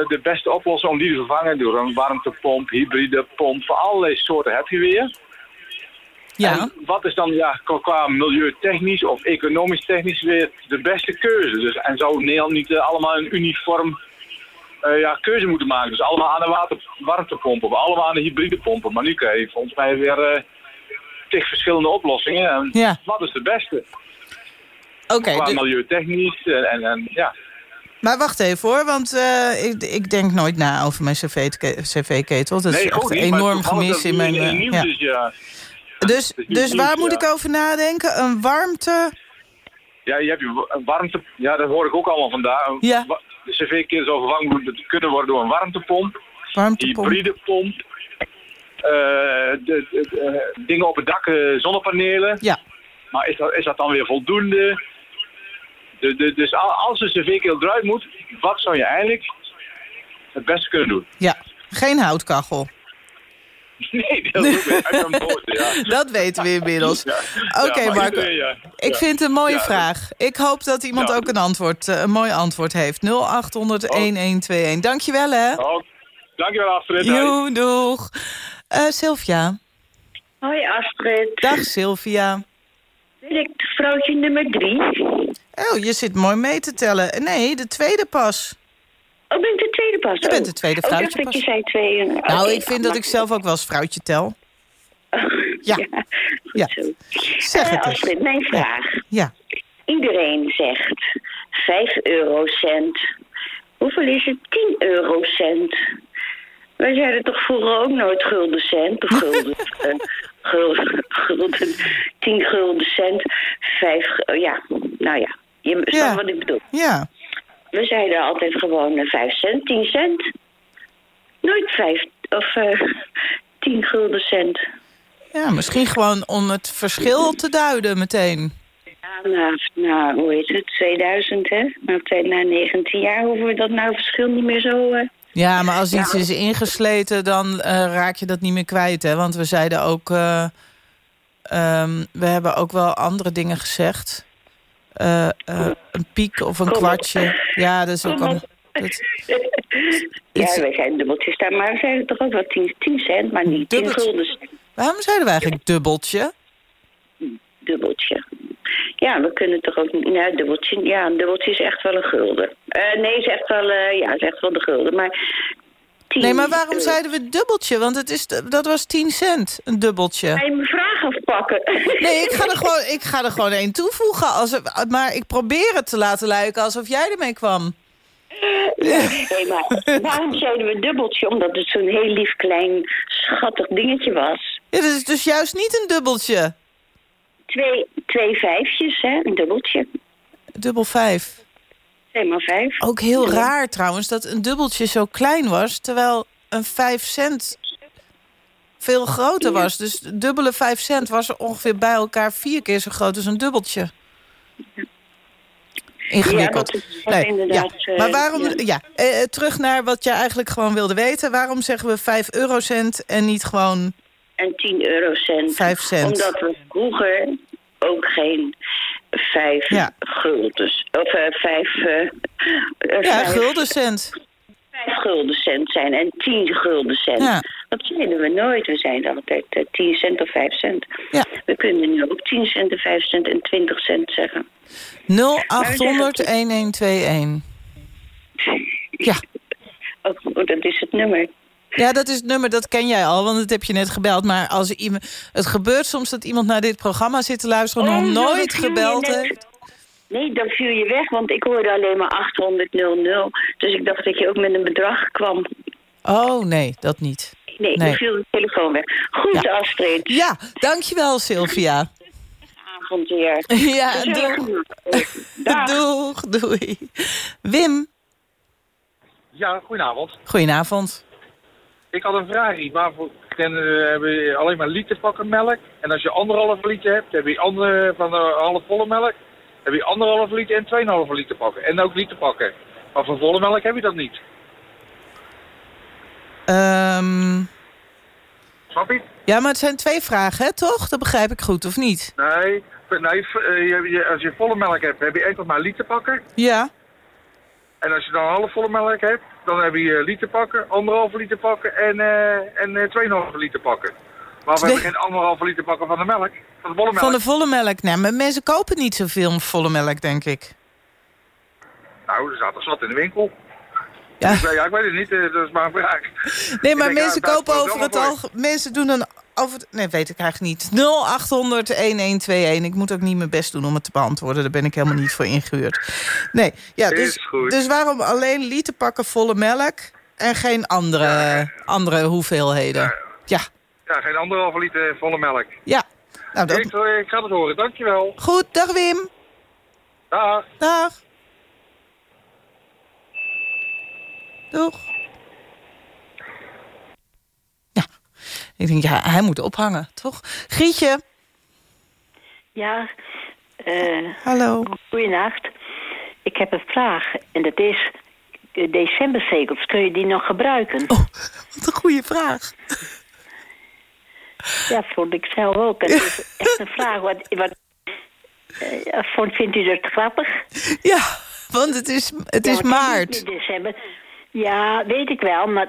M: de beste oplossing om die te vervangen? Door een warmtepomp, hybride pomp, voor allerlei soorten heb je weer.
D: Ja.
M: En wat is dan ja, qua- milieutechnisch of economisch technisch weer de beste keuze? Dus, en zou Nederland niet eh, allemaal een uniform eh, ja, keuze moeten maken? Dus allemaal aan de water, warmtepomp of allemaal aan de hybride pompen. Maar nu krijg je volgens mij weer tig verschillende oplossingen. En
D: Ja.
M: Wat is de beste?
D: Oké,
M: Qua
D: dus-
M: milieutechnisch en, en ja.
D: Maar wacht even hoor, want eh, ik, ik denk nooit na over mijn cv-ketel. Dat is
M: nee,
D: echt een
M: niet, maar
D: enorm gemis in mijn...
M: nieuws
D: ja.
M: is, ja.
D: Dus,
M: Het is
D: dus waar moet
M: ja.
D: ik over nadenken? Een warmte...
M: Ja, je hebt wa- warmte, ja, dat hoor ik ook allemaal vandaag.
D: Ja.
M: De cv-keer zou vervangen kunnen worden door een warmtepomp.
D: Warmtepomp.
M: Hybride pomp. eh, de, de- de, dingen op het dak, zonnepanelen.
D: Ja.
M: Maar is dat, is dat dan weer voldoende? Dus, al- als een cv-keel eruit moet, wat zou je eigenlijk het beste kunnen doen?
D: Ja, geen houtkachel.
M: Nee, dat boot, ja.
D: Dat weten we inmiddels.
M: Ja.
D: Oké,
M: Ja, maar
D: Marco. Ik vind het een mooie
M: Ja.
D: vraag. Ik hoop dat iemand
M: Ja.
D: ook een, antwoord, eh, een mooi antwoord heeft. 0800-1121. Dankjewel, hè.
M: Oh, dankjewel, Astrid.
D: Joe, doeg. Eh, Sylvia.
N: Hoi Astrid.
D: Dag, Sylvia.
N: Ben ik vrouwtje nummer drie?
D: Oh, je zit mooi mee te tellen. Nee, de tweede pas.
N: Oh, ben ik de tweede pas?
D: Je bent de tweede
N: Oh, ik
D: vrouwtje
N: dat
D: pas.
N: je zei twee. en-
D: Nou,
N: oké,
D: ik vind dat ik zelf ook wel eens vrouwtje tel. Ja. Ja. Zeg
N: Eh,
D: het eens.
N: Astrid, mijn vraag.
D: Ja.
N: Iedereen zegt 5 eurocent. Hoeveel is het? 10 eurocent. Wij zeiden toch vroeger ook nooit gulden cent of gulden, eh, gulden, gulden, 10 gulden cent, 5, ja, nou ja, je snapt
D: Ja.
N: wat ik bedoel.
D: Ja.
N: We zeiden altijd gewoon eh, 5 cent, 10 cent. Nooit 5 of eh 10 gulden cent.
D: Ja, misschien gewoon om het verschil te duiden meteen.
N: Ja, na, na, hoe heet het, 2000 hè? Na 19 jaar hoeven we dat nou verschil niet meer zo... eh,
D: Ja, maar als
N: Ja.
D: iets is ingesleten, dan eh, raak je dat niet meer kwijt. Hè? Want we zeiden ook... eh, ehm, we hebben ook wel andere dingen gezegd. Eh, een piek of een
N: Kom op.
D: kwartje. Ja, dat is ook al...
N: op.
D: dat-
N: ja, wij zijn dubbeltjes daar, maar we zeiden toch ook wel 10, 10 cent, maar niet 10
D: Dubbeltje.
N: gulden
D: waarom zeiden we eigenlijk dubbeltje?
N: dubbeltje. Ja, we kunnen toch ook... Nou, dubbeltje, ja, een dubbeltje is echt wel een gulden. Eh, nee, is echt wel, eh, ja, is echt wel de gulden, maar... 10
D: Nee, maar waarom
N: euro.
D: zeiden we dubbeltje? Want het is, dat was 10 cent, een dubbeltje.
N: Ga je mijn vraag afpakken?
D: Nee, ik ga er gewoon, ik ga er gewoon één toevoegen. Als maar ik probeer het te laten lijken alsof jij ermee kwam.
N: Nee, maar waarom zeiden we dubbeltje? Omdat het zo'n heel lief klein schattig dingetje was.
D: Ja, dat is dus juist niet een dubbeltje.
N: Twee, twee vijfjes, hè? Een dubbeltje.
D: Dubbel vijf.
N: Twee maar vijf.
D: Ook heel
N: Ja.
D: raar trouwens dat een dubbeltje zo klein was... terwijl een vijf cent veel groter was. Dus dubbele vijf cent was ongeveer bij elkaar vier keer zo groot als een dubbeltje. Ingewikkeld.
N: Ja, dat is
D: ja.
N: eh,
D: Maar waarom,
N: ja.
D: ja, eh, terug naar wat je eigenlijk gewoon wilde weten. Waarom zeggen we 5 eurocent en niet gewoon
N: En 10 eurocent.
D: 5 cent?
N: Omdat we vroeger ook geen vijf
D: Ja.
N: guldens... Of eh, vijf... eh, eh,
D: Ja,
N: vijf-
D: guldencent.
N: Vijf gulden cent zijn en 10 gulden cent.
D: Ja.
N: Dat zeiden we nooit. We zeiden altijd eh, 10 cent of 5 cent.
D: Ja.
N: We kunnen nu ook 10 cent en 5 cent en 20 cent zeggen.
D: 0800 1121. Ja.
N: Oh, dat is het nummer.
D: Ja, dat is het nummer, dat ken jij al, want dat heb je net gebeld. Maar als iemand, het gebeurt soms dat iemand naar dit programma zit te luisteren...
N: Oh,
D: nog
N: zo,
D: nooit gebeld
N: net.
D: heeft.
N: Nee, dan viel je weg, want ik hoorde alleen maar 800 00. Dus ik dacht dat je ook met een bedrag kwam.
D: Oh, nee, dat niet.
N: Nee,
D: Nee.
N: dan viel de telefoon weg. Goed,
D: Ja.
N: Astrid.
D: Ja, dankjewel Sylvia.
N: Avond weer.
D: Ja, doeg. Doeg, doei. Wim,
O: Ja, goedenavond.
D: goedenavond.
O: Ik had een vraag. Waarvoor eh, hebben we alleen maar literpakken melk? En als je anderhalve liter hebt, heb je andere, van de half volle melk, heb je anderhalve liter en 2,5 liter pakken. En ook literpakken. Maar van volle melk heb je dat niet.
D: Ehm,
O: Snap je?
D: ja, maar het zijn twee vragen, hè, toch? Dat begrijp ik goed, of niet?
O: Nee, nee eh, als je volle melk hebt, heb je enkel maar literpakken.
D: Ja.
O: En als je dan half volle melk hebt, dan heb je liter pakken, anderhalve liter pakken en, eh en eh, 2,5 liter pakken. Maar we
D: Twee-
O: hebben geen anderhalve liter pakken van de melk, van de volle melk.
D: Van de volle melk. Nee, maar mensen kopen niet zoveel volle melk, denk ik.
O: Nou, er staat er zat in de winkel.
D: Ja.
O: Ik weet- ja, ik weet het niet, eh, dat is maar een vraag.
D: Nee, maar
O: denk,
D: mensen
O: ja,
D: kopen over het algemeen... Mensen doen dan over. Nee, weet ik eigenlijk niet. 0800 1121. Ik moet ook niet mijn best doen om het te beantwoorden. Daar ben ik helemaal niet voor ingehuurd. Nee, ja, dus, dus waarom alleen liter pakken volle melk... en geen andere, andere hoeveelheden? Ja,
O: Ja, geen anderhalve liter volle melk.
D: ja. Nou, dat...
O: Ik, eh, ik ga het horen, dankjewel.
D: Goed, dag Wim.
O: Dag.
D: Dag. Doeg. Ja, ik denk, ja, hij moet ophangen, toch? Grietje.
P: Ja, eh
D: Hallo.
P: goeienacht. heb een vraag. En dat is, eh, decemberzegels, kun je die nog gebruiken?
D: Oh, wat een goede vraag.
P: Ja, vond ik zelf ook. Het is echt een vraag. Wat, wat, eh, vond, vindt u dat grappig?
D: Ja, want het is, het
P: Ja,
D: is maart.
P: niet december. Ja, weet ik wel, maar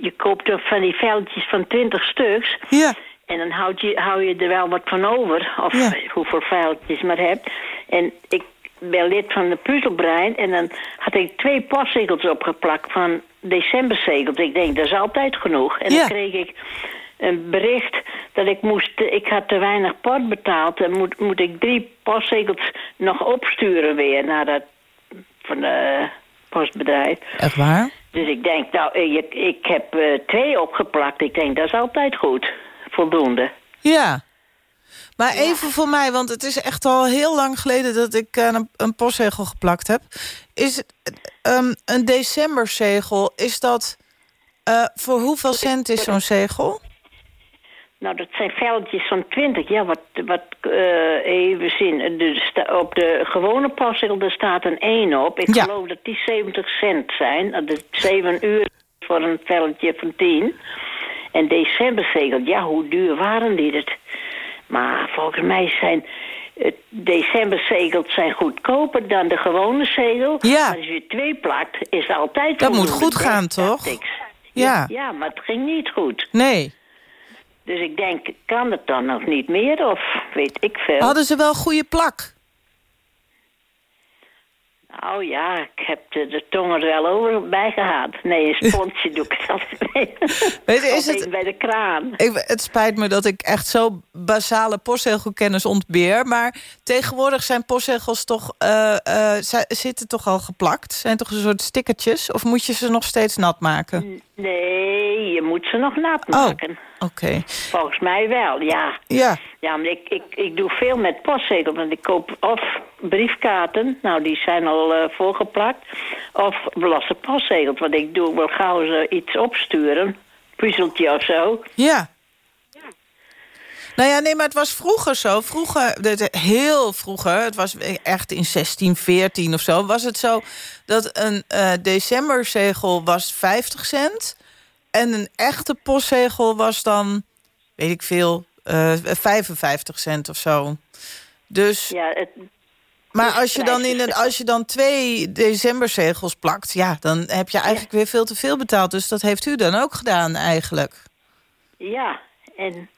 P: je koopt toch van die veldjes van 20 stuks.
D: Ja.
P: En dan houd je, hou je er wel wat van over, of hoeveel veldjes je maar hebt. En ik ben lid van de puzzelbrein en dan had ik twee postzegels opgeplakt van decemberzegels. Ik denk, dat is altijd genoeg. En
D: Ja.
P: dan kreeg ik een bericht dat ik moest, ik had te weinig post betaald. En moet, moet ik drie postzegels nog opsturen weer naar dat van de postbedrijf.
D: Echt waar?
P: Dus ik denk, nou, eh, ik, ik heb eh, twee opgeplakt. Ik denk, dat is altijd goed. Voldoende.
D: Ja. Maar even voor mij, want het is echt al heel lang geleden... dat ik een, een postzegel geplakt heb. Is ehm, een decemberzegel, is dat... eh, voor hoeveel cent is zo'n zegel?
P: Nou, dat zijn veldjes van 20. Ja, wat, wat eh, even zien. Sta- op de gewone postzegel daar staat een 1 op. Ik
D: Ja.
P: geloof dat die 70 cent zijn. Dat is 7 uur voor een veldje van 10. En decemberzegel, ja, hoe duur waren die dat? Maar volgens mij zijn decemberzegels zijn goedkoper dan de gewone zegel.
D: Ja.
P: Maar als je twee plakt, is het altijd
D: Dat moet goed gaan, toch? Ja.
P: Ja, maar het ging niet goed.
D: Nee.
P: Dus ik denk, kan het dan nog niet meer? Of weet ik veel.
D: Hadden ze wel goede plak?
P: Nou ja, ik heb de, de tong er wel over bij gehad. Nee, een sponsje doe ik het altijd mee.
D: Weet je, is het-
P: bij de kraan.
D: Ik, het spijt me dat ik echt zo basale postzegelkennis ontbeer. Maar tegenwoordig zijn postzegels toch, zi- zitten toch al geplakt? Zijn toch een soort stickertjes? Of moet je ze nog steeds nat maken?
P: Nee, je moet ze nog nat
D: Oh. Oké.
P: Volgens mij wel, ja.
D: Ja.
P: Ja, maar ik, ik, ik doe veel met postzegels. Want ik koop of briefkaarten, nou die zijn al eh, voorgeplakt. Of losse postzegels. Want ik doe wel gauw ze iets opsturen. Puzzeltje of zo.
D: Ja. Nou ja, nee, maar het was vroeger zo. Vroeger, heel vroeger, het was echt in 1614 of zo... was het zo dat een eh decemberzegel was 50 cent... en een echte postzegel was dan, weet ik veel, eh 55 cent of zo. Dus...
P: Ja, het,
D: Maar als je, dan in een, als je dan twee decemberzegels plakt... ja, dan heb je eigenlijk weer veel te veel betaald. Dus dat heeft u dan ook gedaan eigenlijk.
P: Ja, en,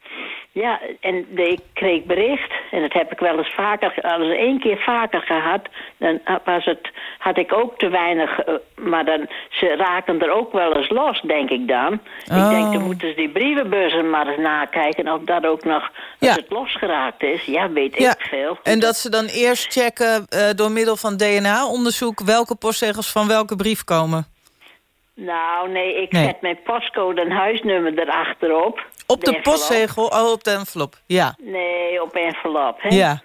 P: ja, en de, ik kreeg bericht, en dat heb ik wel eens vaker, al eens één keer vaker gehad, dan was het, had ik ook te weinig, eh, maar dan, ze raken er ook wel eens los, denk ik dan. Ik
D: Oh.
P: denk, dan moeten ze die brievenbussen maar eens nakijken of dat ook nog, als het losgeraakt is. Ja, weet
D: Ja,
P: ik veel.
D: En dat ze dan eerst checken eh, door middel van DNA-onderzoek... welke postzegels van welke brief komen.
P: Nou, nee, ik
D: Nee.
P: zet mijn postcode en huisnummer erachterop.
D: Op de postzegel, oh, op de envelop. Ja,
P: Nee, op envelop, hè?
D: ja,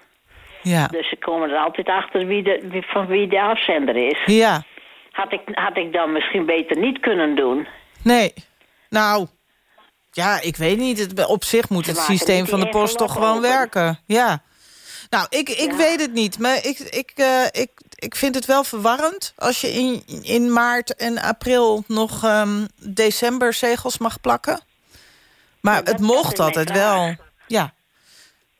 D: ja,
P: Dus ze komen er altijd achter wie de, wie, van wie de afzender is.
D: ja.
P: Had ik, had ik dan misschien beter niet kunnen doen.
D: Nee, nou, ja, ik weet niet. Het, op zich moet het systeem van de post toch gewoon
P: open.
D: werken. Ja. Nou, ik, ik weet het niet. Maar ik, ik, eh, ik, ik vind het wel verwarrend... als je in, in maart en april nog ehm decemberzegels mag plakken. Maar het mocht altijd wel. Ja.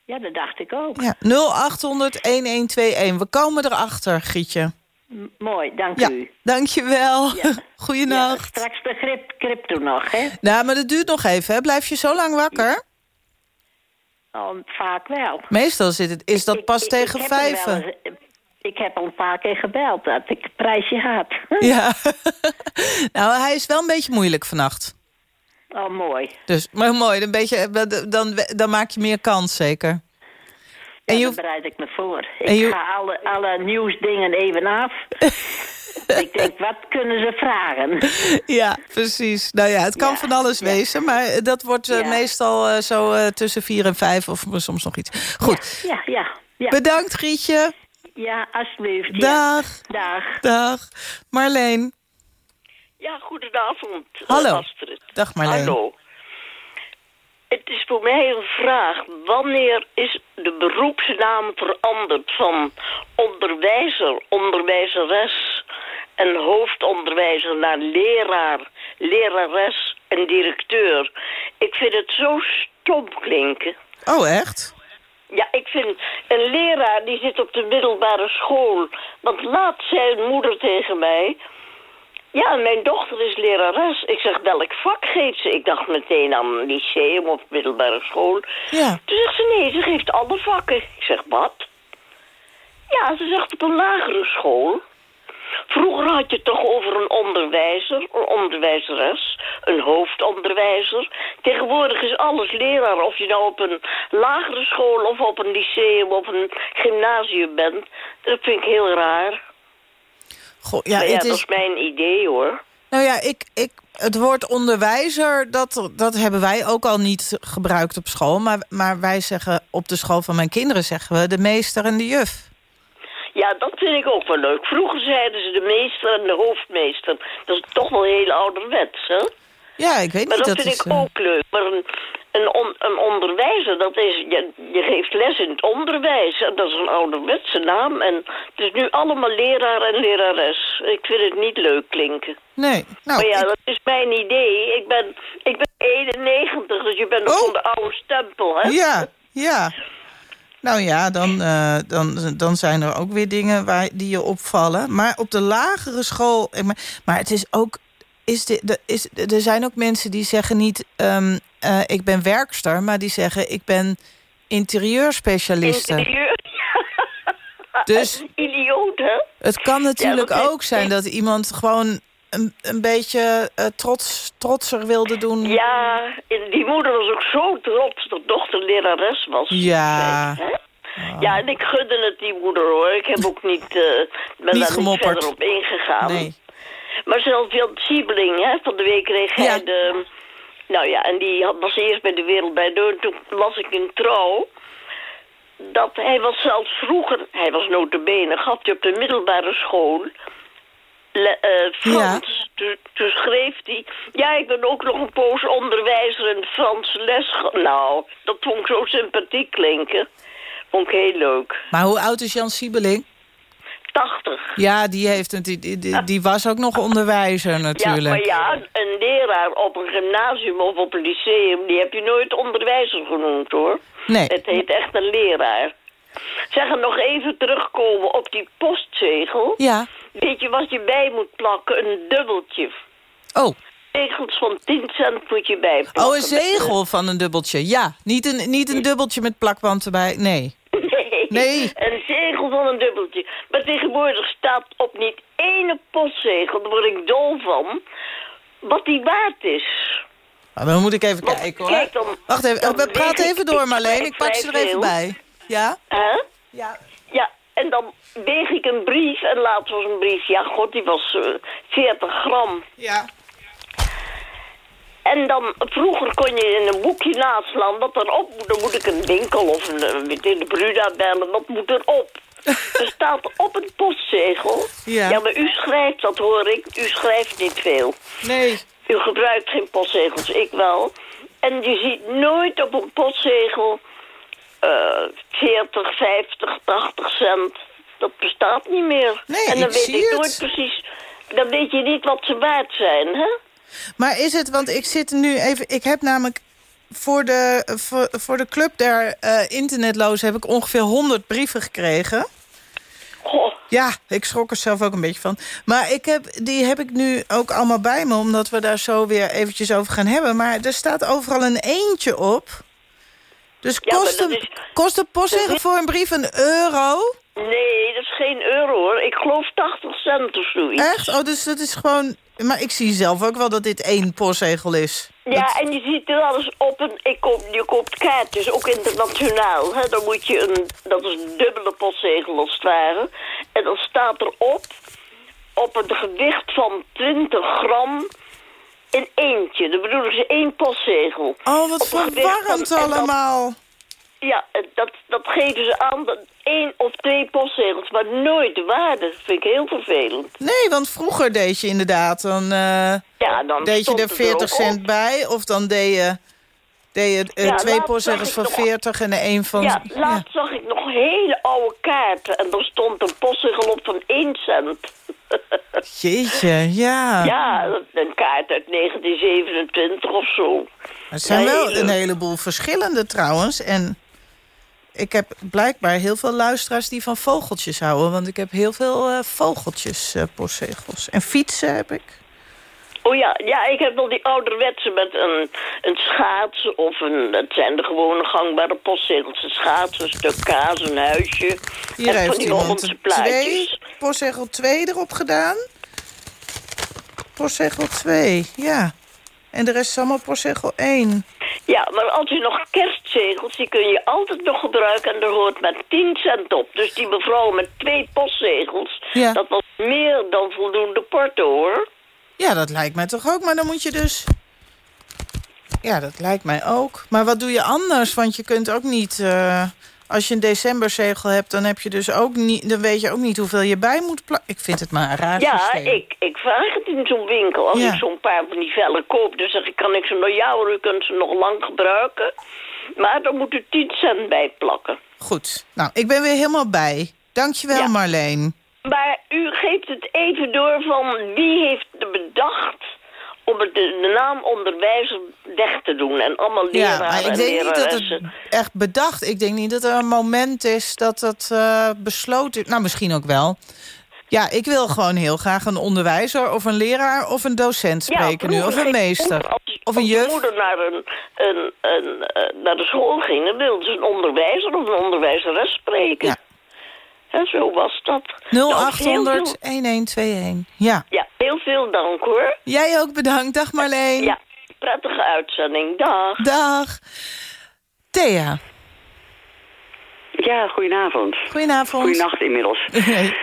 P: Ja, dat dacht ik ook.
D: Ja, 0800-1121. We komen erachter, Gietje.
P: M- mooi, dank
D: Ja,
P: u.
D: dankjewel.
P: Ja.
D: Goeienacht.
P: Straks de grip, crypto nog, hè?
D: Nou, maar dat duurt nog even. Hè? Blijf je zo lang wakker?
P: Oh, vaak wel.
D: Meestal zit het, is dat pas
P: Ik-
D: tegen
P: wel
D: vijven.
P: eens- Ik heb al een paar keer gebeld dat ik het prijsje had.
D: Ja. nou, hij is wel een beetje moeilijk vannacht.
P: Oh, mooi.
D: Dus, maar mooi, een beetje, dan, dan maak je meer kans zeker.
P: Ja,
D: En je
P: bereid ik me voor.
D: En
P: Ik
D: je-
P: ga alle, alle nieuwsdingen even af. ik denk, wat kunnen ze vragen?
D: Ja, precies. Nou ja, het kan van alles wezen. Maar dat wordt eh, meestal eh, zo eh, tussen vier en vijf of soms nog iets. Goed,
P: Ja, ja, ja.
D: bedankt Grietje.
P: Ja, alsjeblieft.
D: Dag.
P: Dag.
D: Dag. Marleen.
Q: Ja, goedenavond. eh,
D: Hallo.
Q: Astrid.
D: Dag Marleen.
Q: Hallo. Het is voor mij een vraag. Wanneer is de beroepsnaam veranderd van onderwijzer, onderwijzeres en hoofdonderwijzer naar leraar, lerares en directeur. Ik vind het zo stom klinken.
D: Oh, echt?
Q: Ja, ik vind een leraar die zit op de middelbare school. Want laat zei een moeder tegen mij... Ja, mijn dochter is lerares. Ik zeg, welk vak geeft ze? Ik dacht meteen aan een lyceum of middelbare school.
D: Ja.
Q: Toen zegt ze, nee, ze geeft alle vakken. Ik zeg, wat? Ja, ze zegt op een lagere school. Vroeger had je het toch over een onderwijzer, een onderwijzeres, een hoofdonderwijzer. Tegenwoordig is alles leraar, of je nou op een lagere school of op een lyceum of een gymnasium bent. Dat vind ik heel raar.
D: Goh, ja,
Q: Maar ja,
D: het
Q: dat
D: is...
Q: mijn idee hoor.
D: Nou ja, ik, ik, het woord onderwijzer, dat, dat hebben wij ook al niet gebruikt op school. Maar, maar wij zeggen op de school van mijn kinderen zeggen we de meester en de juf.
Q: Ja, dat vind ik ook wel leuk. Vroeger zeiden ze de meester en de hoofdmeester. Dat is toch wel heel ouderwets, hè?
D: Ja, ik weet
Q: Maar
D: niet.
Q: dat,
D: dat
Q: vind
D: is,
Q: ik
D: eh,
Q: ook leuk. Maar een, een, on- een onderwijzer, dat is... Je, je geeft les in het onderwijs. En dat is een ouderwetse naam. En het is nu allemaal leraar en lerares. Ik vind het niet leuk klinken.
D: Nee, nou,
Q: maar ja, dat is mijn idee. Ik ben, ik ben 91, dus je bent nog van de oude stempel, hè?
D: Oh. Ja, ja. Nou ja, dan, eh, dan, dan zijn er ook weer dingen waar, die je opvallen. Maar op de lagere school... eh, Maar, maar het is ook... Is de, de, is, er zijn ook mensen die zeggen niet... ehm, eh, ik ben werkster, maar die zeggen... ik ben interieurspecialiste.
Q: Interieur.
D: Dus-
Q: Idioot, hè?
D: Het kan natuurlijk
Q: Ja,
D: ook zijn dat iemand gewoon... een, een beetje eh, trots, trotser wilde doen.
Q: Ja, die moeder was ook zo trots dat dochter lerares was.
D: Ja.
Q: Hè? Ja, en ik gunde het die moeder hoor. Ik heb ook niet, eh ben
D: Niet
Q: daar niet verder op ingegaan.
D: Nee.
Q: Maar zelfs Jan Siebeling, hè, van de week kreeg hij de... Nou ja, en die had- was eerst bij de Wereld bij Door. En toen las ik in Trouw dat hij was zelfs vroeger... Hij was notabene, gaf hij op de middelbare school... le- eh, Frans. Toen, toen schreef hij... Ja, ik ben ook nog een poos onderwijzer in Frans les. Nou, dat vond ik zo sympathiek klinken. Vond ik heel leuk.
D: Maar hoe oud is Jan Siebeling?
Q: 80.
D: Ja, die, heeft die, die, die, was ook nog onderwijzer natuurlijk.
Q: Ja, maar ja, een leraar op een gymnasium of op een lyceum... die heb je nooit onderwijzer genoemd, hoor.
D: Nee.
Q: Het heet echt een leraar. Zeg, en nog even terugkomen op die postzegel.
D: Ja.
Q: Weet je wat je bij moet plakken? Een dubbeltje.
D: Oh.
Q: Zegels van 10 cent moet je bijplakken.
D: Oh, een zegel van een dubbeltje. Ja, niet een, niet een dubbeltje met plakband erbij. Nee.
Q: Nee. Een zegel van een dubbeltje. Maar tegenwoordig staat op niet ene postzegel, daar word ik dol van, wat die waard is.
D: Maar dan moet ik even kijken hoor.
Q: Kijk, dan,
D: Wacht even,
Q: dan
D: we praten
Q: weeg
D: even door Marleen. Ik pak ze er even bij. Ja?
Q: Hè?
D: Ja.
Q: Ja, en dan weeg ik een brief. En laatst was een brief, ja god, die was eh 40 gram.
D: Ja.
Q: En dan, vroeger kon je in een boekje naslaan wat erop moet. Dan moet ik een winkel of een, eh, weet de Bruda bellen. Wat moet erop? er staat op een postzegel.
D: Ja.
Q: maar u schrijft, dat hoor ik. U schrijft niet veel.
D: Nee.
Q: U gebruikt geen postzegels, ik wel. En je ziet nooit op een postzegel eh 40, 50, 80 cent. Dat bestaat niet meer.
D: Nee,
Q: en dan
D: ik
Q: weet
D: zie
Q: ik
D: het.
Q: nooit precies. Dan weet je niet wat ze waard zijn, hè?
D: Maar is het, want ik zit nu even... Ik heb namelijk voor de, voor, voor de club der eh internetloos... heb ik ongeveer 100 brieven gekregen. Ja, ik schrok er zelf ook een beetje van. Maar ik heb, die heb ik nu ook allemaal bij me... omdat we daar zo weer eventjes over gaan hebben. Maar er staat overal een eentje op. Dus
Q: Ja,
D: kost,
Q: dat
D: een,
Q: is-
D: kost een voor een brief een euro?
Q: Nee, dat is geen euro hoor. Ik geloof 80 cent of zoiets.
D: Echt? Oh, dus dat is gewoon... Maar ik zie zelf ook wel dat dit één postzegel is.
Q: Ja, en je ziet er eens op een... Ik koop, je koopt kaartjes, ook internationaal. Hè? Dan moet je een... Dat is een dubbele postzegel als het ware. En dan staat erop... Op een gewicht van 20 gram... In eentje. Dan bedoelen ze één postzegel.
D: Oh, wat verwarrend
Q: dat-
D: allemaal.
Q: Ja, dat, dat geven ze aan. Dat één of twee postzegels, maar nooit de waarde. Dat vind ik heel vervelend.
D: Nee, want vroeger deed je inderdaad... dan, eh,
Q: Ja, dan
D: deed je er
Q: het
D: 40
Q: ook
D: cent
Q: op.
D: bij... of dan deed je, Deed je eh,
Q: Ja,
D: twee postzegels van
Q: ik nog-
D: 40 en de een van...
Q: Ja, laatst zag ik nog hele oude kaarten. En er stond een postzegel op van 1 cent.
D: Jeetje, ja.
Q: Ja, een kaart uit 1927 of zo.
D: Er zijn wel een heleboel verschillende trouwens. En ik heb blijkbaar heel veel luisteraars die van vogeltjes houden. Want ik heb heel veel eh, vogeltjes eh, postzegels. En fietsen heb ik.
Q: Oh ja, ja, ik heb wel die ouderwetse met een, een schaats of een... Het zijn de gewone gangbare postzegels. Een schaats, een stuk kaas, een huisje.
D: Hier
Q: en
D: heeft iemand
Q: Hollandse
D: een 2,
Q: plaatjes.
D: postzegel 2 erop gedaan. Postzegel 2, ja. En de rest is allemaal postzegel 1.
Q: Ja, maar als je nog kerstzegels, die kun je altijd nog gebruiken... en er hoort maar 10 cent op. Dus die mevrouw met twee postzegels...
D: Ja.
Q: dat was meer dan voldoende porto, hoor.
D: Ja, dat lijkt mij toch ook. Maar dan moet je dus... Ja, dat lijkt mij ook. Maar wat doe je anders? Want je kunt ook niet... eh, als je een decemberzegel hebt, dan, heb je dus ook niet, dan weet je ook niet hoeveel je bij moet plakken. Ik vind het maar een raar
Q: Ja,
D: systeem.
Q: ik, ik vraag het in zo'n winkel. Als
D: Ja.
Q: ik zo'n paar van die vellen koop, dan zeg ik, kan ik ze nog ja hoor, u kunt ze nog lang gebruiken. Maar dan moet u 10 cent bij plakken.
D: Goed. Nou, ik ben weer helemaal bij. Dankjewel, Marleen.
Q: Maar u geeft het even door van wie heeft er bedacht om het de, de naam onderwijzer weg te doen. En allemaal
D: Ja,
Q: leraren
D: maar ik
Q: en
D: denk niet dat het echt bedacht. Ik denk niet dat er een moment is dat dat eh, besloten is. Nou, misschien ook wel. Ja, ik wil gewoon heel graag een onderwijzer of een leraar of een docent spreken nu. Of een meester.
Q: Als,
D: Of een
Q: als
D: juf.
Q: de moeder naar, een, een, een, eh, naar de school ging, dan wilde ze een onderwijzer of een onderwijzeres spreken. En zo was dat. Nou, heel
D: 0800
Q: veel-
D: 1121. Ja.
Q: Ja, heel veel dank hoor.
D: Jij ook bedankt. Dag Marleen.
Q: Ja, prettige uitzending. Dag.
D: Dag. Thea.
R: Ja, goedenavond.
D: Goedenavond.
R: Goedenacht inmiddels.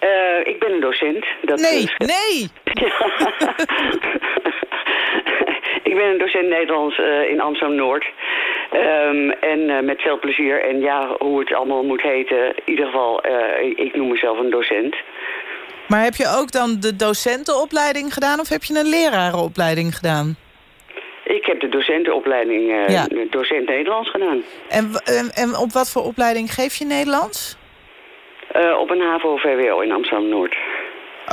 R: Eh, ik ben een docent. Dat
D: Nee,
R: is-
D: nee!
R: ik ben een docent Nederlands eh, in Amsterdam-Noord. Ehm, en eh, met veel plezier. En ja, hoe het allemaal moet heten. In ieder geval, eh, ik noem mezelf een docent.
D: Maar heb je ook dan de docentenopleiding gedaan... of heb je een lerarenopleiding gedaan?
R: Ik heb de docentenopleiding
D: Ja.
R: docent Nederlands gedaan.
D: En, en, en op wat voor opleiding geef je Nederlands?
R: Op een HAVO-VWO in Amsterdam-Noord.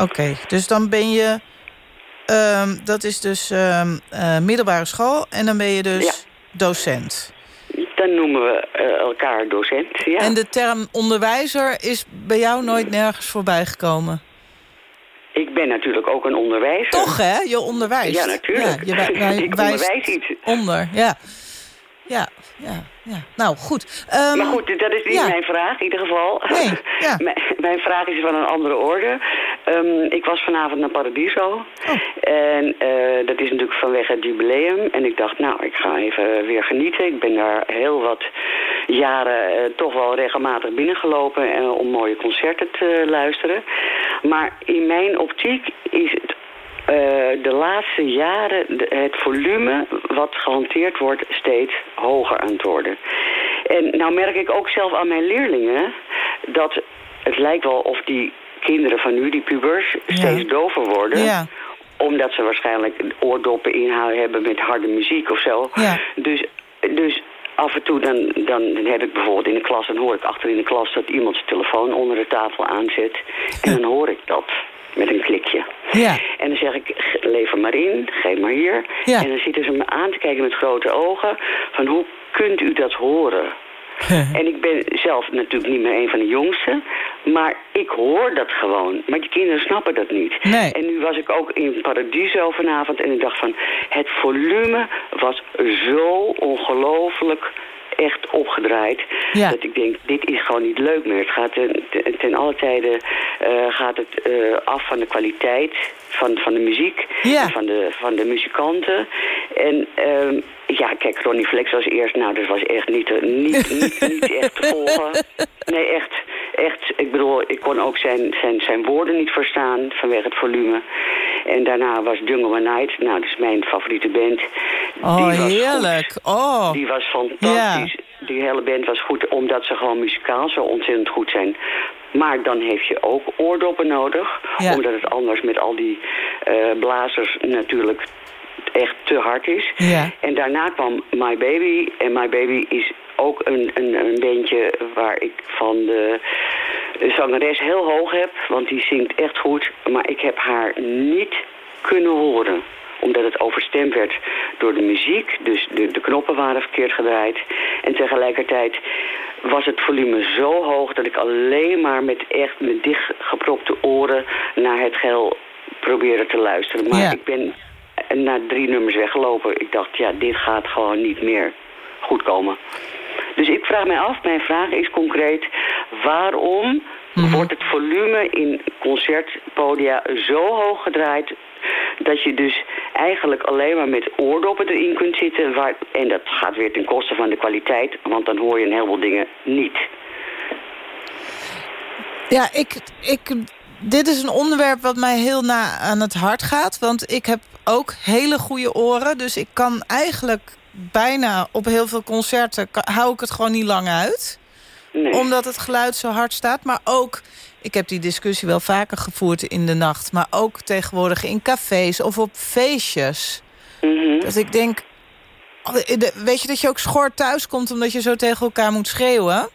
D: Oké, dus dan ben je... ehm, dat is dus ehm, eh, middelbare school en dan ben je dus docent.
R: Dan noemen we eh, elkaar docent, ja.
D: En de term onderwijzer is bij jou nooit nergens voorbij gekomen?
R: Ik ben natuurlijk ook een onderwijzer.
D: Toch, hè? Je onderwijst.
R: Ja, natuurlijk.
D: Ja, je wij- wij-
R: ik onderwijs iets.
D: Onder, ja. Ja, ja, ja. Nou, goed. Ehm,
R: maar goed, dat is niet
D: ja.
R: mijn vraag in ieder geval.
D: Nee, ja.
R: mijn, mijn vraag is van een andere orde. Ehm, ik was vanavond naar Paradiso.
D: Oh.
R: En eh, dat is natuurlijk vanwege het jubileum. En ik dacht, nou, ik ga even weer genieten. Ik ben daar heel wat jaren eh, toch wel regelmatig binnengelopen... eh, om mooie concerten te luisteren. Maar in mijn optiek is het eh, de laatste jaren het volume wat gehanteerd wordt steeds hoger aan het worden. En nou merk ik ook zelf aan mijn leerlingen dat het lijkt wel of die kinderen van nu, die pubers, steeds dover worden.
D: Ja.
R: Omdat ze waarschijnlijk oordoppen inhouden hebben met harde muziek of zo.
D: Ja.
R: Dus, dus af en toe dan, dan heb ik bijvoorbeeld in de klas, dan hoor ik achter in de klas dat iemand zijn telefoon onder de tafel aanzet. En dan hoor ik dat met een klikje.
D: Ja.
R: En dan zeg ik, "Ge- lever maar in, geef maar hier.
D: Ja.
R: En dan zitten ze me aan te kijken met grote ogen van hoe kunt u dat horen? en ik ben zelf natuurlijk niet meer een van de jongsten, maar ik hoor dat gewoon. Maar die kinderen snappen dat niet.
D: Nee.
R: En nu was ik ook in Paradiso vanavond en ik dacht van, het volume was zo ongelooflijk echt opgedraaid.
D: Ja.
R: Dat ik denk, dit is gewoon niet leuk meer. Het gaat ten, ten, alle tijden eh, gaat het eh, af van de kwaliteit van, van de muziek.
D: Ja.
R: Van, de, van de muzikanten. En ehm, ja, kijk, Ronnie Flex was eerst, nou, dat was echt niet, te- niet, niet, niet echt te volgen. Nee, echt, echt. Ik bedoel, ik kon ook zijn, zijn, zijn woorden niet verstaan vanwege het volume. En daarna was Jungle Night, nou, dat is mijn favoriete band.
D: Oh,
R: Die was
D: heerlijk. Oh.
R: die was fantastisch. Die hele band was goed, omdat ze gewoon muzikaal zo ontzettend goed zijn. Maar dan heeft je ook oordoppen nodig.
D: Ja.
R: Omdat het anders met al die eh, blazers natuurlijk echt te hard is.
D: Ja.
R: En daarna kwam My Baby. En My Baby is ook een, een, een beentje waar ik van de zangeres heel hoog heb. Want die zingt echt goed. Maar ik heb haar niet kunnen horen omdat het overstemd werd door de muziek. Dus de, de knoppen waren verkeerd gedraaid. En tegelijkertijd was het volume zo hoog... dat ik alleen maar met echt met dichtgepropte oren... naar het geheel probeerde te luisteren. Maar
D: Ja.
R: ik ben na drie nummers weggelopen. Ik dacht, ja, dit gaat gewoon niet meer goed komen. Dus ik vraag mij af, mijn vraag is concreet... waarom wordt het volume in concertpodia zo hoog gedraaid... dat je dus eigenlijk alleen maar met oordoppen erin kunt zitten... Waar, en dat gaat weer ten koste van de kwaliteit... want dan hoor je een heleboel dingen niet.
D: Ja, ik, ik, dit is een onderwerp wat mij heel na aan het hart gaat. Want ik heb ook hele goede oren. Dus ik kan eigenlijk bijna op heel veel concerten... hou ik het gewoon niet lang uit. Omdat het geluid zo hard staat. Maar ook, ik heb die discussie wel vaker gevoerd in de nacht... maar ook tegenwoordig in cafés of op feestjes. Dat ik denk... oh, Weet je dat je ook schor thuis komt... omdat je zo tegen elkaar moet schreeuwen?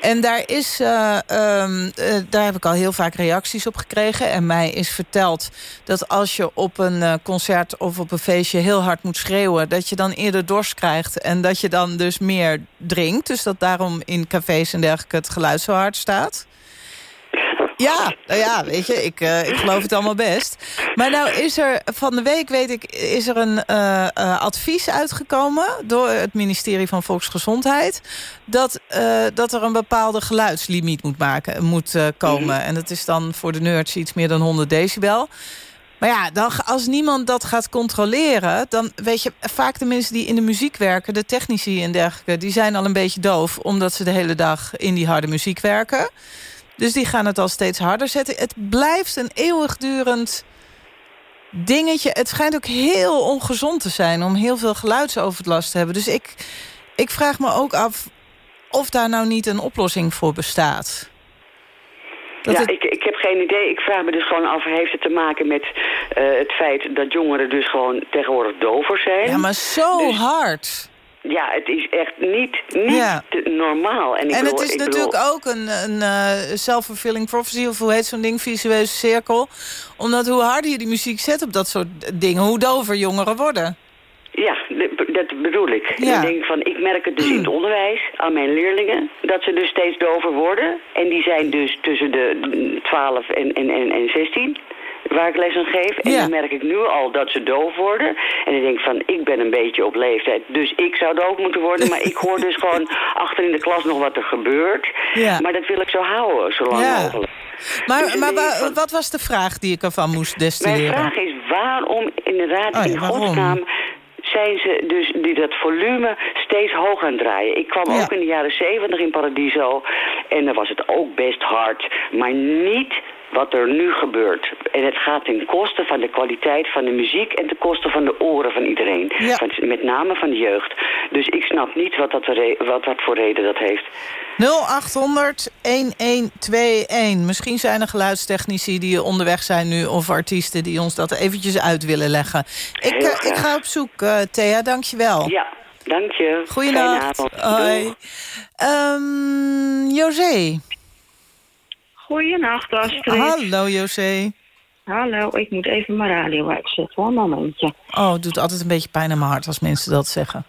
D: En daar, is, eh, ehm, eh, daar heb ik al heel vaak reacties op gekregen. En mij is verteld dat als je op een eh, concert of op een feestje heel hard moet schreeuwen... dat je dan eerder dorst krijgt en dat je dan dus meer drinkt. Dus dat daarom in cafés en dergelijke het geluid zo hard staat. Ja, nou ja, weet je, ik, eh, ik geloof het allemaal best. Maar nou is er, van de week weet ik, is er een eh, eh, advies uitgekomen... door het ministerie van Volksgezondheid... dat, dat er een bepaalde geluidslimiet moet, maken, moet komen. En dat is dan voor de nerds iets meer dan 100 decibel. Maar ja, dan, als niemand dat gaat controleren... dan weet je, vaak de mensen die in de muziek werken... de technici en dergelijke, die zijn al een beetje doof... omdat ze de hele dag in die harde muziek werken... Dus die gaan het al steeds harder zetten. Het blijft een eeuwigdurend dingetje. Het schijnt ook heel ongezond te zijn... om heel veel geluidsoverlast te hebben. Dus ik, ik vraag me ook af of daar nou niet een oplossing voor bestaat. Dat
R: ja,
D: het-
R: ik, ik heb geen idee. Ik vraag me dus gewoon af, heeft het te maken met eh, het feit dat jongeren dus gewoon tegenwoordig dover zijn?
D: Ja, maar zo
R: Dus-
D: hard.
R: Ja, het is echt niet, niet
D: Ja.
R: te- normaal. En, ik
D: en het is
R: ik
D: natuurlijk ook een, een eh, self-fulfilling prophecy... of hoe heet zo'n ding, visuele cirkel. Omdat hoe harder je die muziek zet op dat soort dingen... hoe dover jongeren worden.
R: Ja, dat bedoel ik.
D: Ja.
R: Ik denk van, ik merk het dus in het onderwijs aan mijn leerlingen... dat ze dus steeds dover worden. En die zijn dus tussen de mm, 12 en, en, en, en 16 waar ik les aan geef. En
D: Ja.
R: dan merk ik nu al dat ze doof worden. En ik denk van, ik ben een beetje op leeftijd. Dus ik zou doof moeten worden. Maar ik hoor dus gewoon achter in de klas nog wat er gebeurt.
D: Ja.
R: Maar dat wil ik zo houden, zo lang
D: Ja.
R: mogelijk.
D: Maar,
R: Dus
D: maar wa-
R: van-
D: wat was de vraag die ik ervan moest
R: Mijn
D: destilleren?
R: vraag is waarom inderdaad
D: Oh
R: in
D: waarom?
R: godsnaam zijn ze dus die dat volume steeds hoog aan draaien. Ik kwam
D: Ja.
R: ook in de jaren zeventig in Paradiso en dan was het ook best hard, maar niet wat er nu gebeurt. En het gaat ten koste van de kwaliteit van de muziek en ten koste van de oren van iedereen.
D: Ja.
R: Van- met name van de jeugd. Dus ik snap niet wat dat, wat dat voor reden dat heeft.
D: 0800 1121. Misschien zijn er geluidstechnici die onderweg zijn nu... of artiesten die ons dat eventjes uit willen leggen. Ik, eh, ik ga op zoek, eh, Thea. Dank je wel.
R: Ja, dank je.
D: Goeienacht. Hoi. Ehm, José.
S: Goeienacht, Astrid.
D: Hallo, José.
S: Hallo, ik moet even mijn radio uitzetten, hoor, een momentje.
D: Oh, het doet altijd een beetje pijn aan mijn hart als mensen dat zeggen.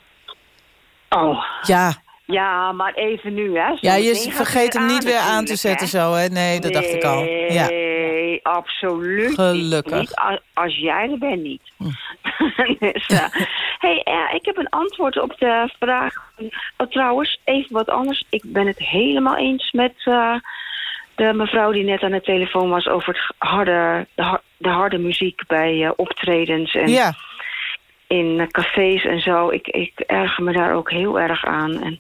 S: Oh.
D: Ja,
S: Ja, maar even nu, hè.
D: ja je vergeet hem niet weer aan te zetten
S: hè.
D: zo, hè? Nee, dat dacht ik al. Ja.
S: Nee, absoluut
D: Gelukkig.
S: niet. Als, als jij er bent, niet.
D: Hm.
S: dus, eh, hey, eh, ik heb een antwoord op de vraag. Oh, trouwens, even wat anders. Ik ben het helemaal eens met eh, de mevrouw die net aan de telefoon was... over het harde, de, har- de harde muziek bij eh, optredens en
D: Ja.
S: in eh, cafés en zo. Ik, ik erger me daar ook heel erg aan. En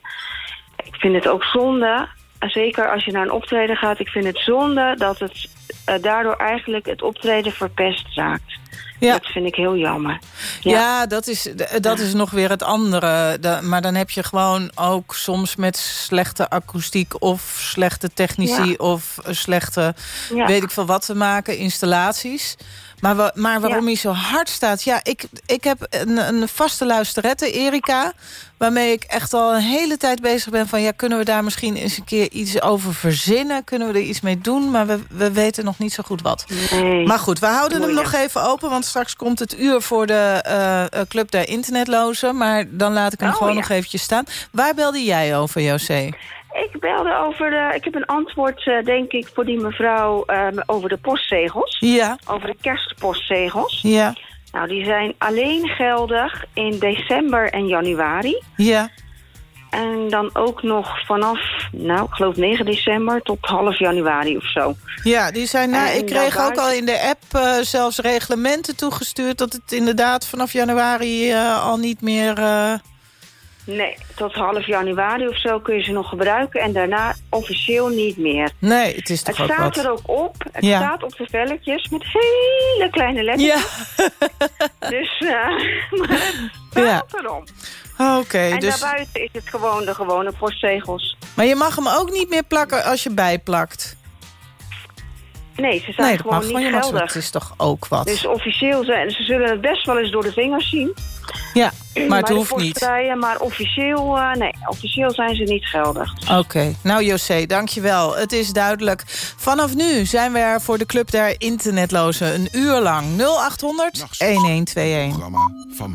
S: ik vind het ook zonde, en zeker als je naar een optreden gaat... ik vind het zonde dat het eh, daardoor eigenlijk het optreden verpest raakt.
D: Ja.
S: Dat vind ik heel jammer.
D: Ja, dat, is, dat is nog weer het andere. Maar dan heb je gewoon ook soms met slechte akoestiek... of slechte technici
S: Ja.
D: of slechte,
S: Ja.
D: weet ik veel wat te maken, installaties. Maar, wa- maar waarom hij zo hard staat... Ja, ik, ik heb een, een vaste luisterette, Erika... waarmee ik echt al een hele tijd bezig ben van... ja, kunnen we daar misschien eens een keer iets over verzinnen? Kunnen we er iets mee doen? Maar we, we weten nog niet zo goed wat.
S: Nee.
D: Maar goed, we houden hem nog even open... want straks komt het uur voor de eh, eh, Club der Internetlozen. Maar dan laat ik hem
S: Oh,
D: gewoon
S: ja.
D: nog eventjes staan. Waar belde jij over, José?
S: Ik belde over de... Ik heb een antwoord, eh, denk ik, voor die mevrouw... eh, over de postzegels.
D: Ja.
S: Over de kerstpostzegels.
D: Ja,
S: Nou, die zijn alleen geldig in december en januari.
D: ja.
S: En dan ook nog vanaf, nou, ik geloof 9 december tot half januari of zo.
D: Ja, die zijn, nou, ik kreeg ook al in de app eh, zelfs reglementen toegestuurd... dat het inderdaad vanaf januari eh, al niet meer...
S: Nee, tot half januari of zo kun je ze nog gebruiken. En daarna officieel niet meer.
D: Nee, het is
S: Het
D: toch ook
S: staat
D: wat.
S: er ook op. Het
D: Ja.
S: staat op de velletjes met hele kleine letters.
D: Ja.
S: Dus, eh maar het
D: Ja.
S: erom.
D: Oké,
S: en
D: dus...
S: daarbuiten is het gewoon de gewone postzegels.
D: Maar je mag hem ook niet meer plakken als je bijplakt.
S: Nee, ze zijn
D: Nee,
S: gewoon niet geldig.
D: het is toch ook wat.
S: Dus officieel zijn ze zullen het best wel eens door de vingers zien.
D: Ja, maar het
S: bij de
D: hoeft niet.
S: Maar officieel, eh, nee, officieel zijn ze niet geldig.
D: Oké, nou José, dankjewel. Het is duidelijk. Vanaf nu zijn we er voor de Club der Internetlozen een uur lang. 0800 1121.
B: van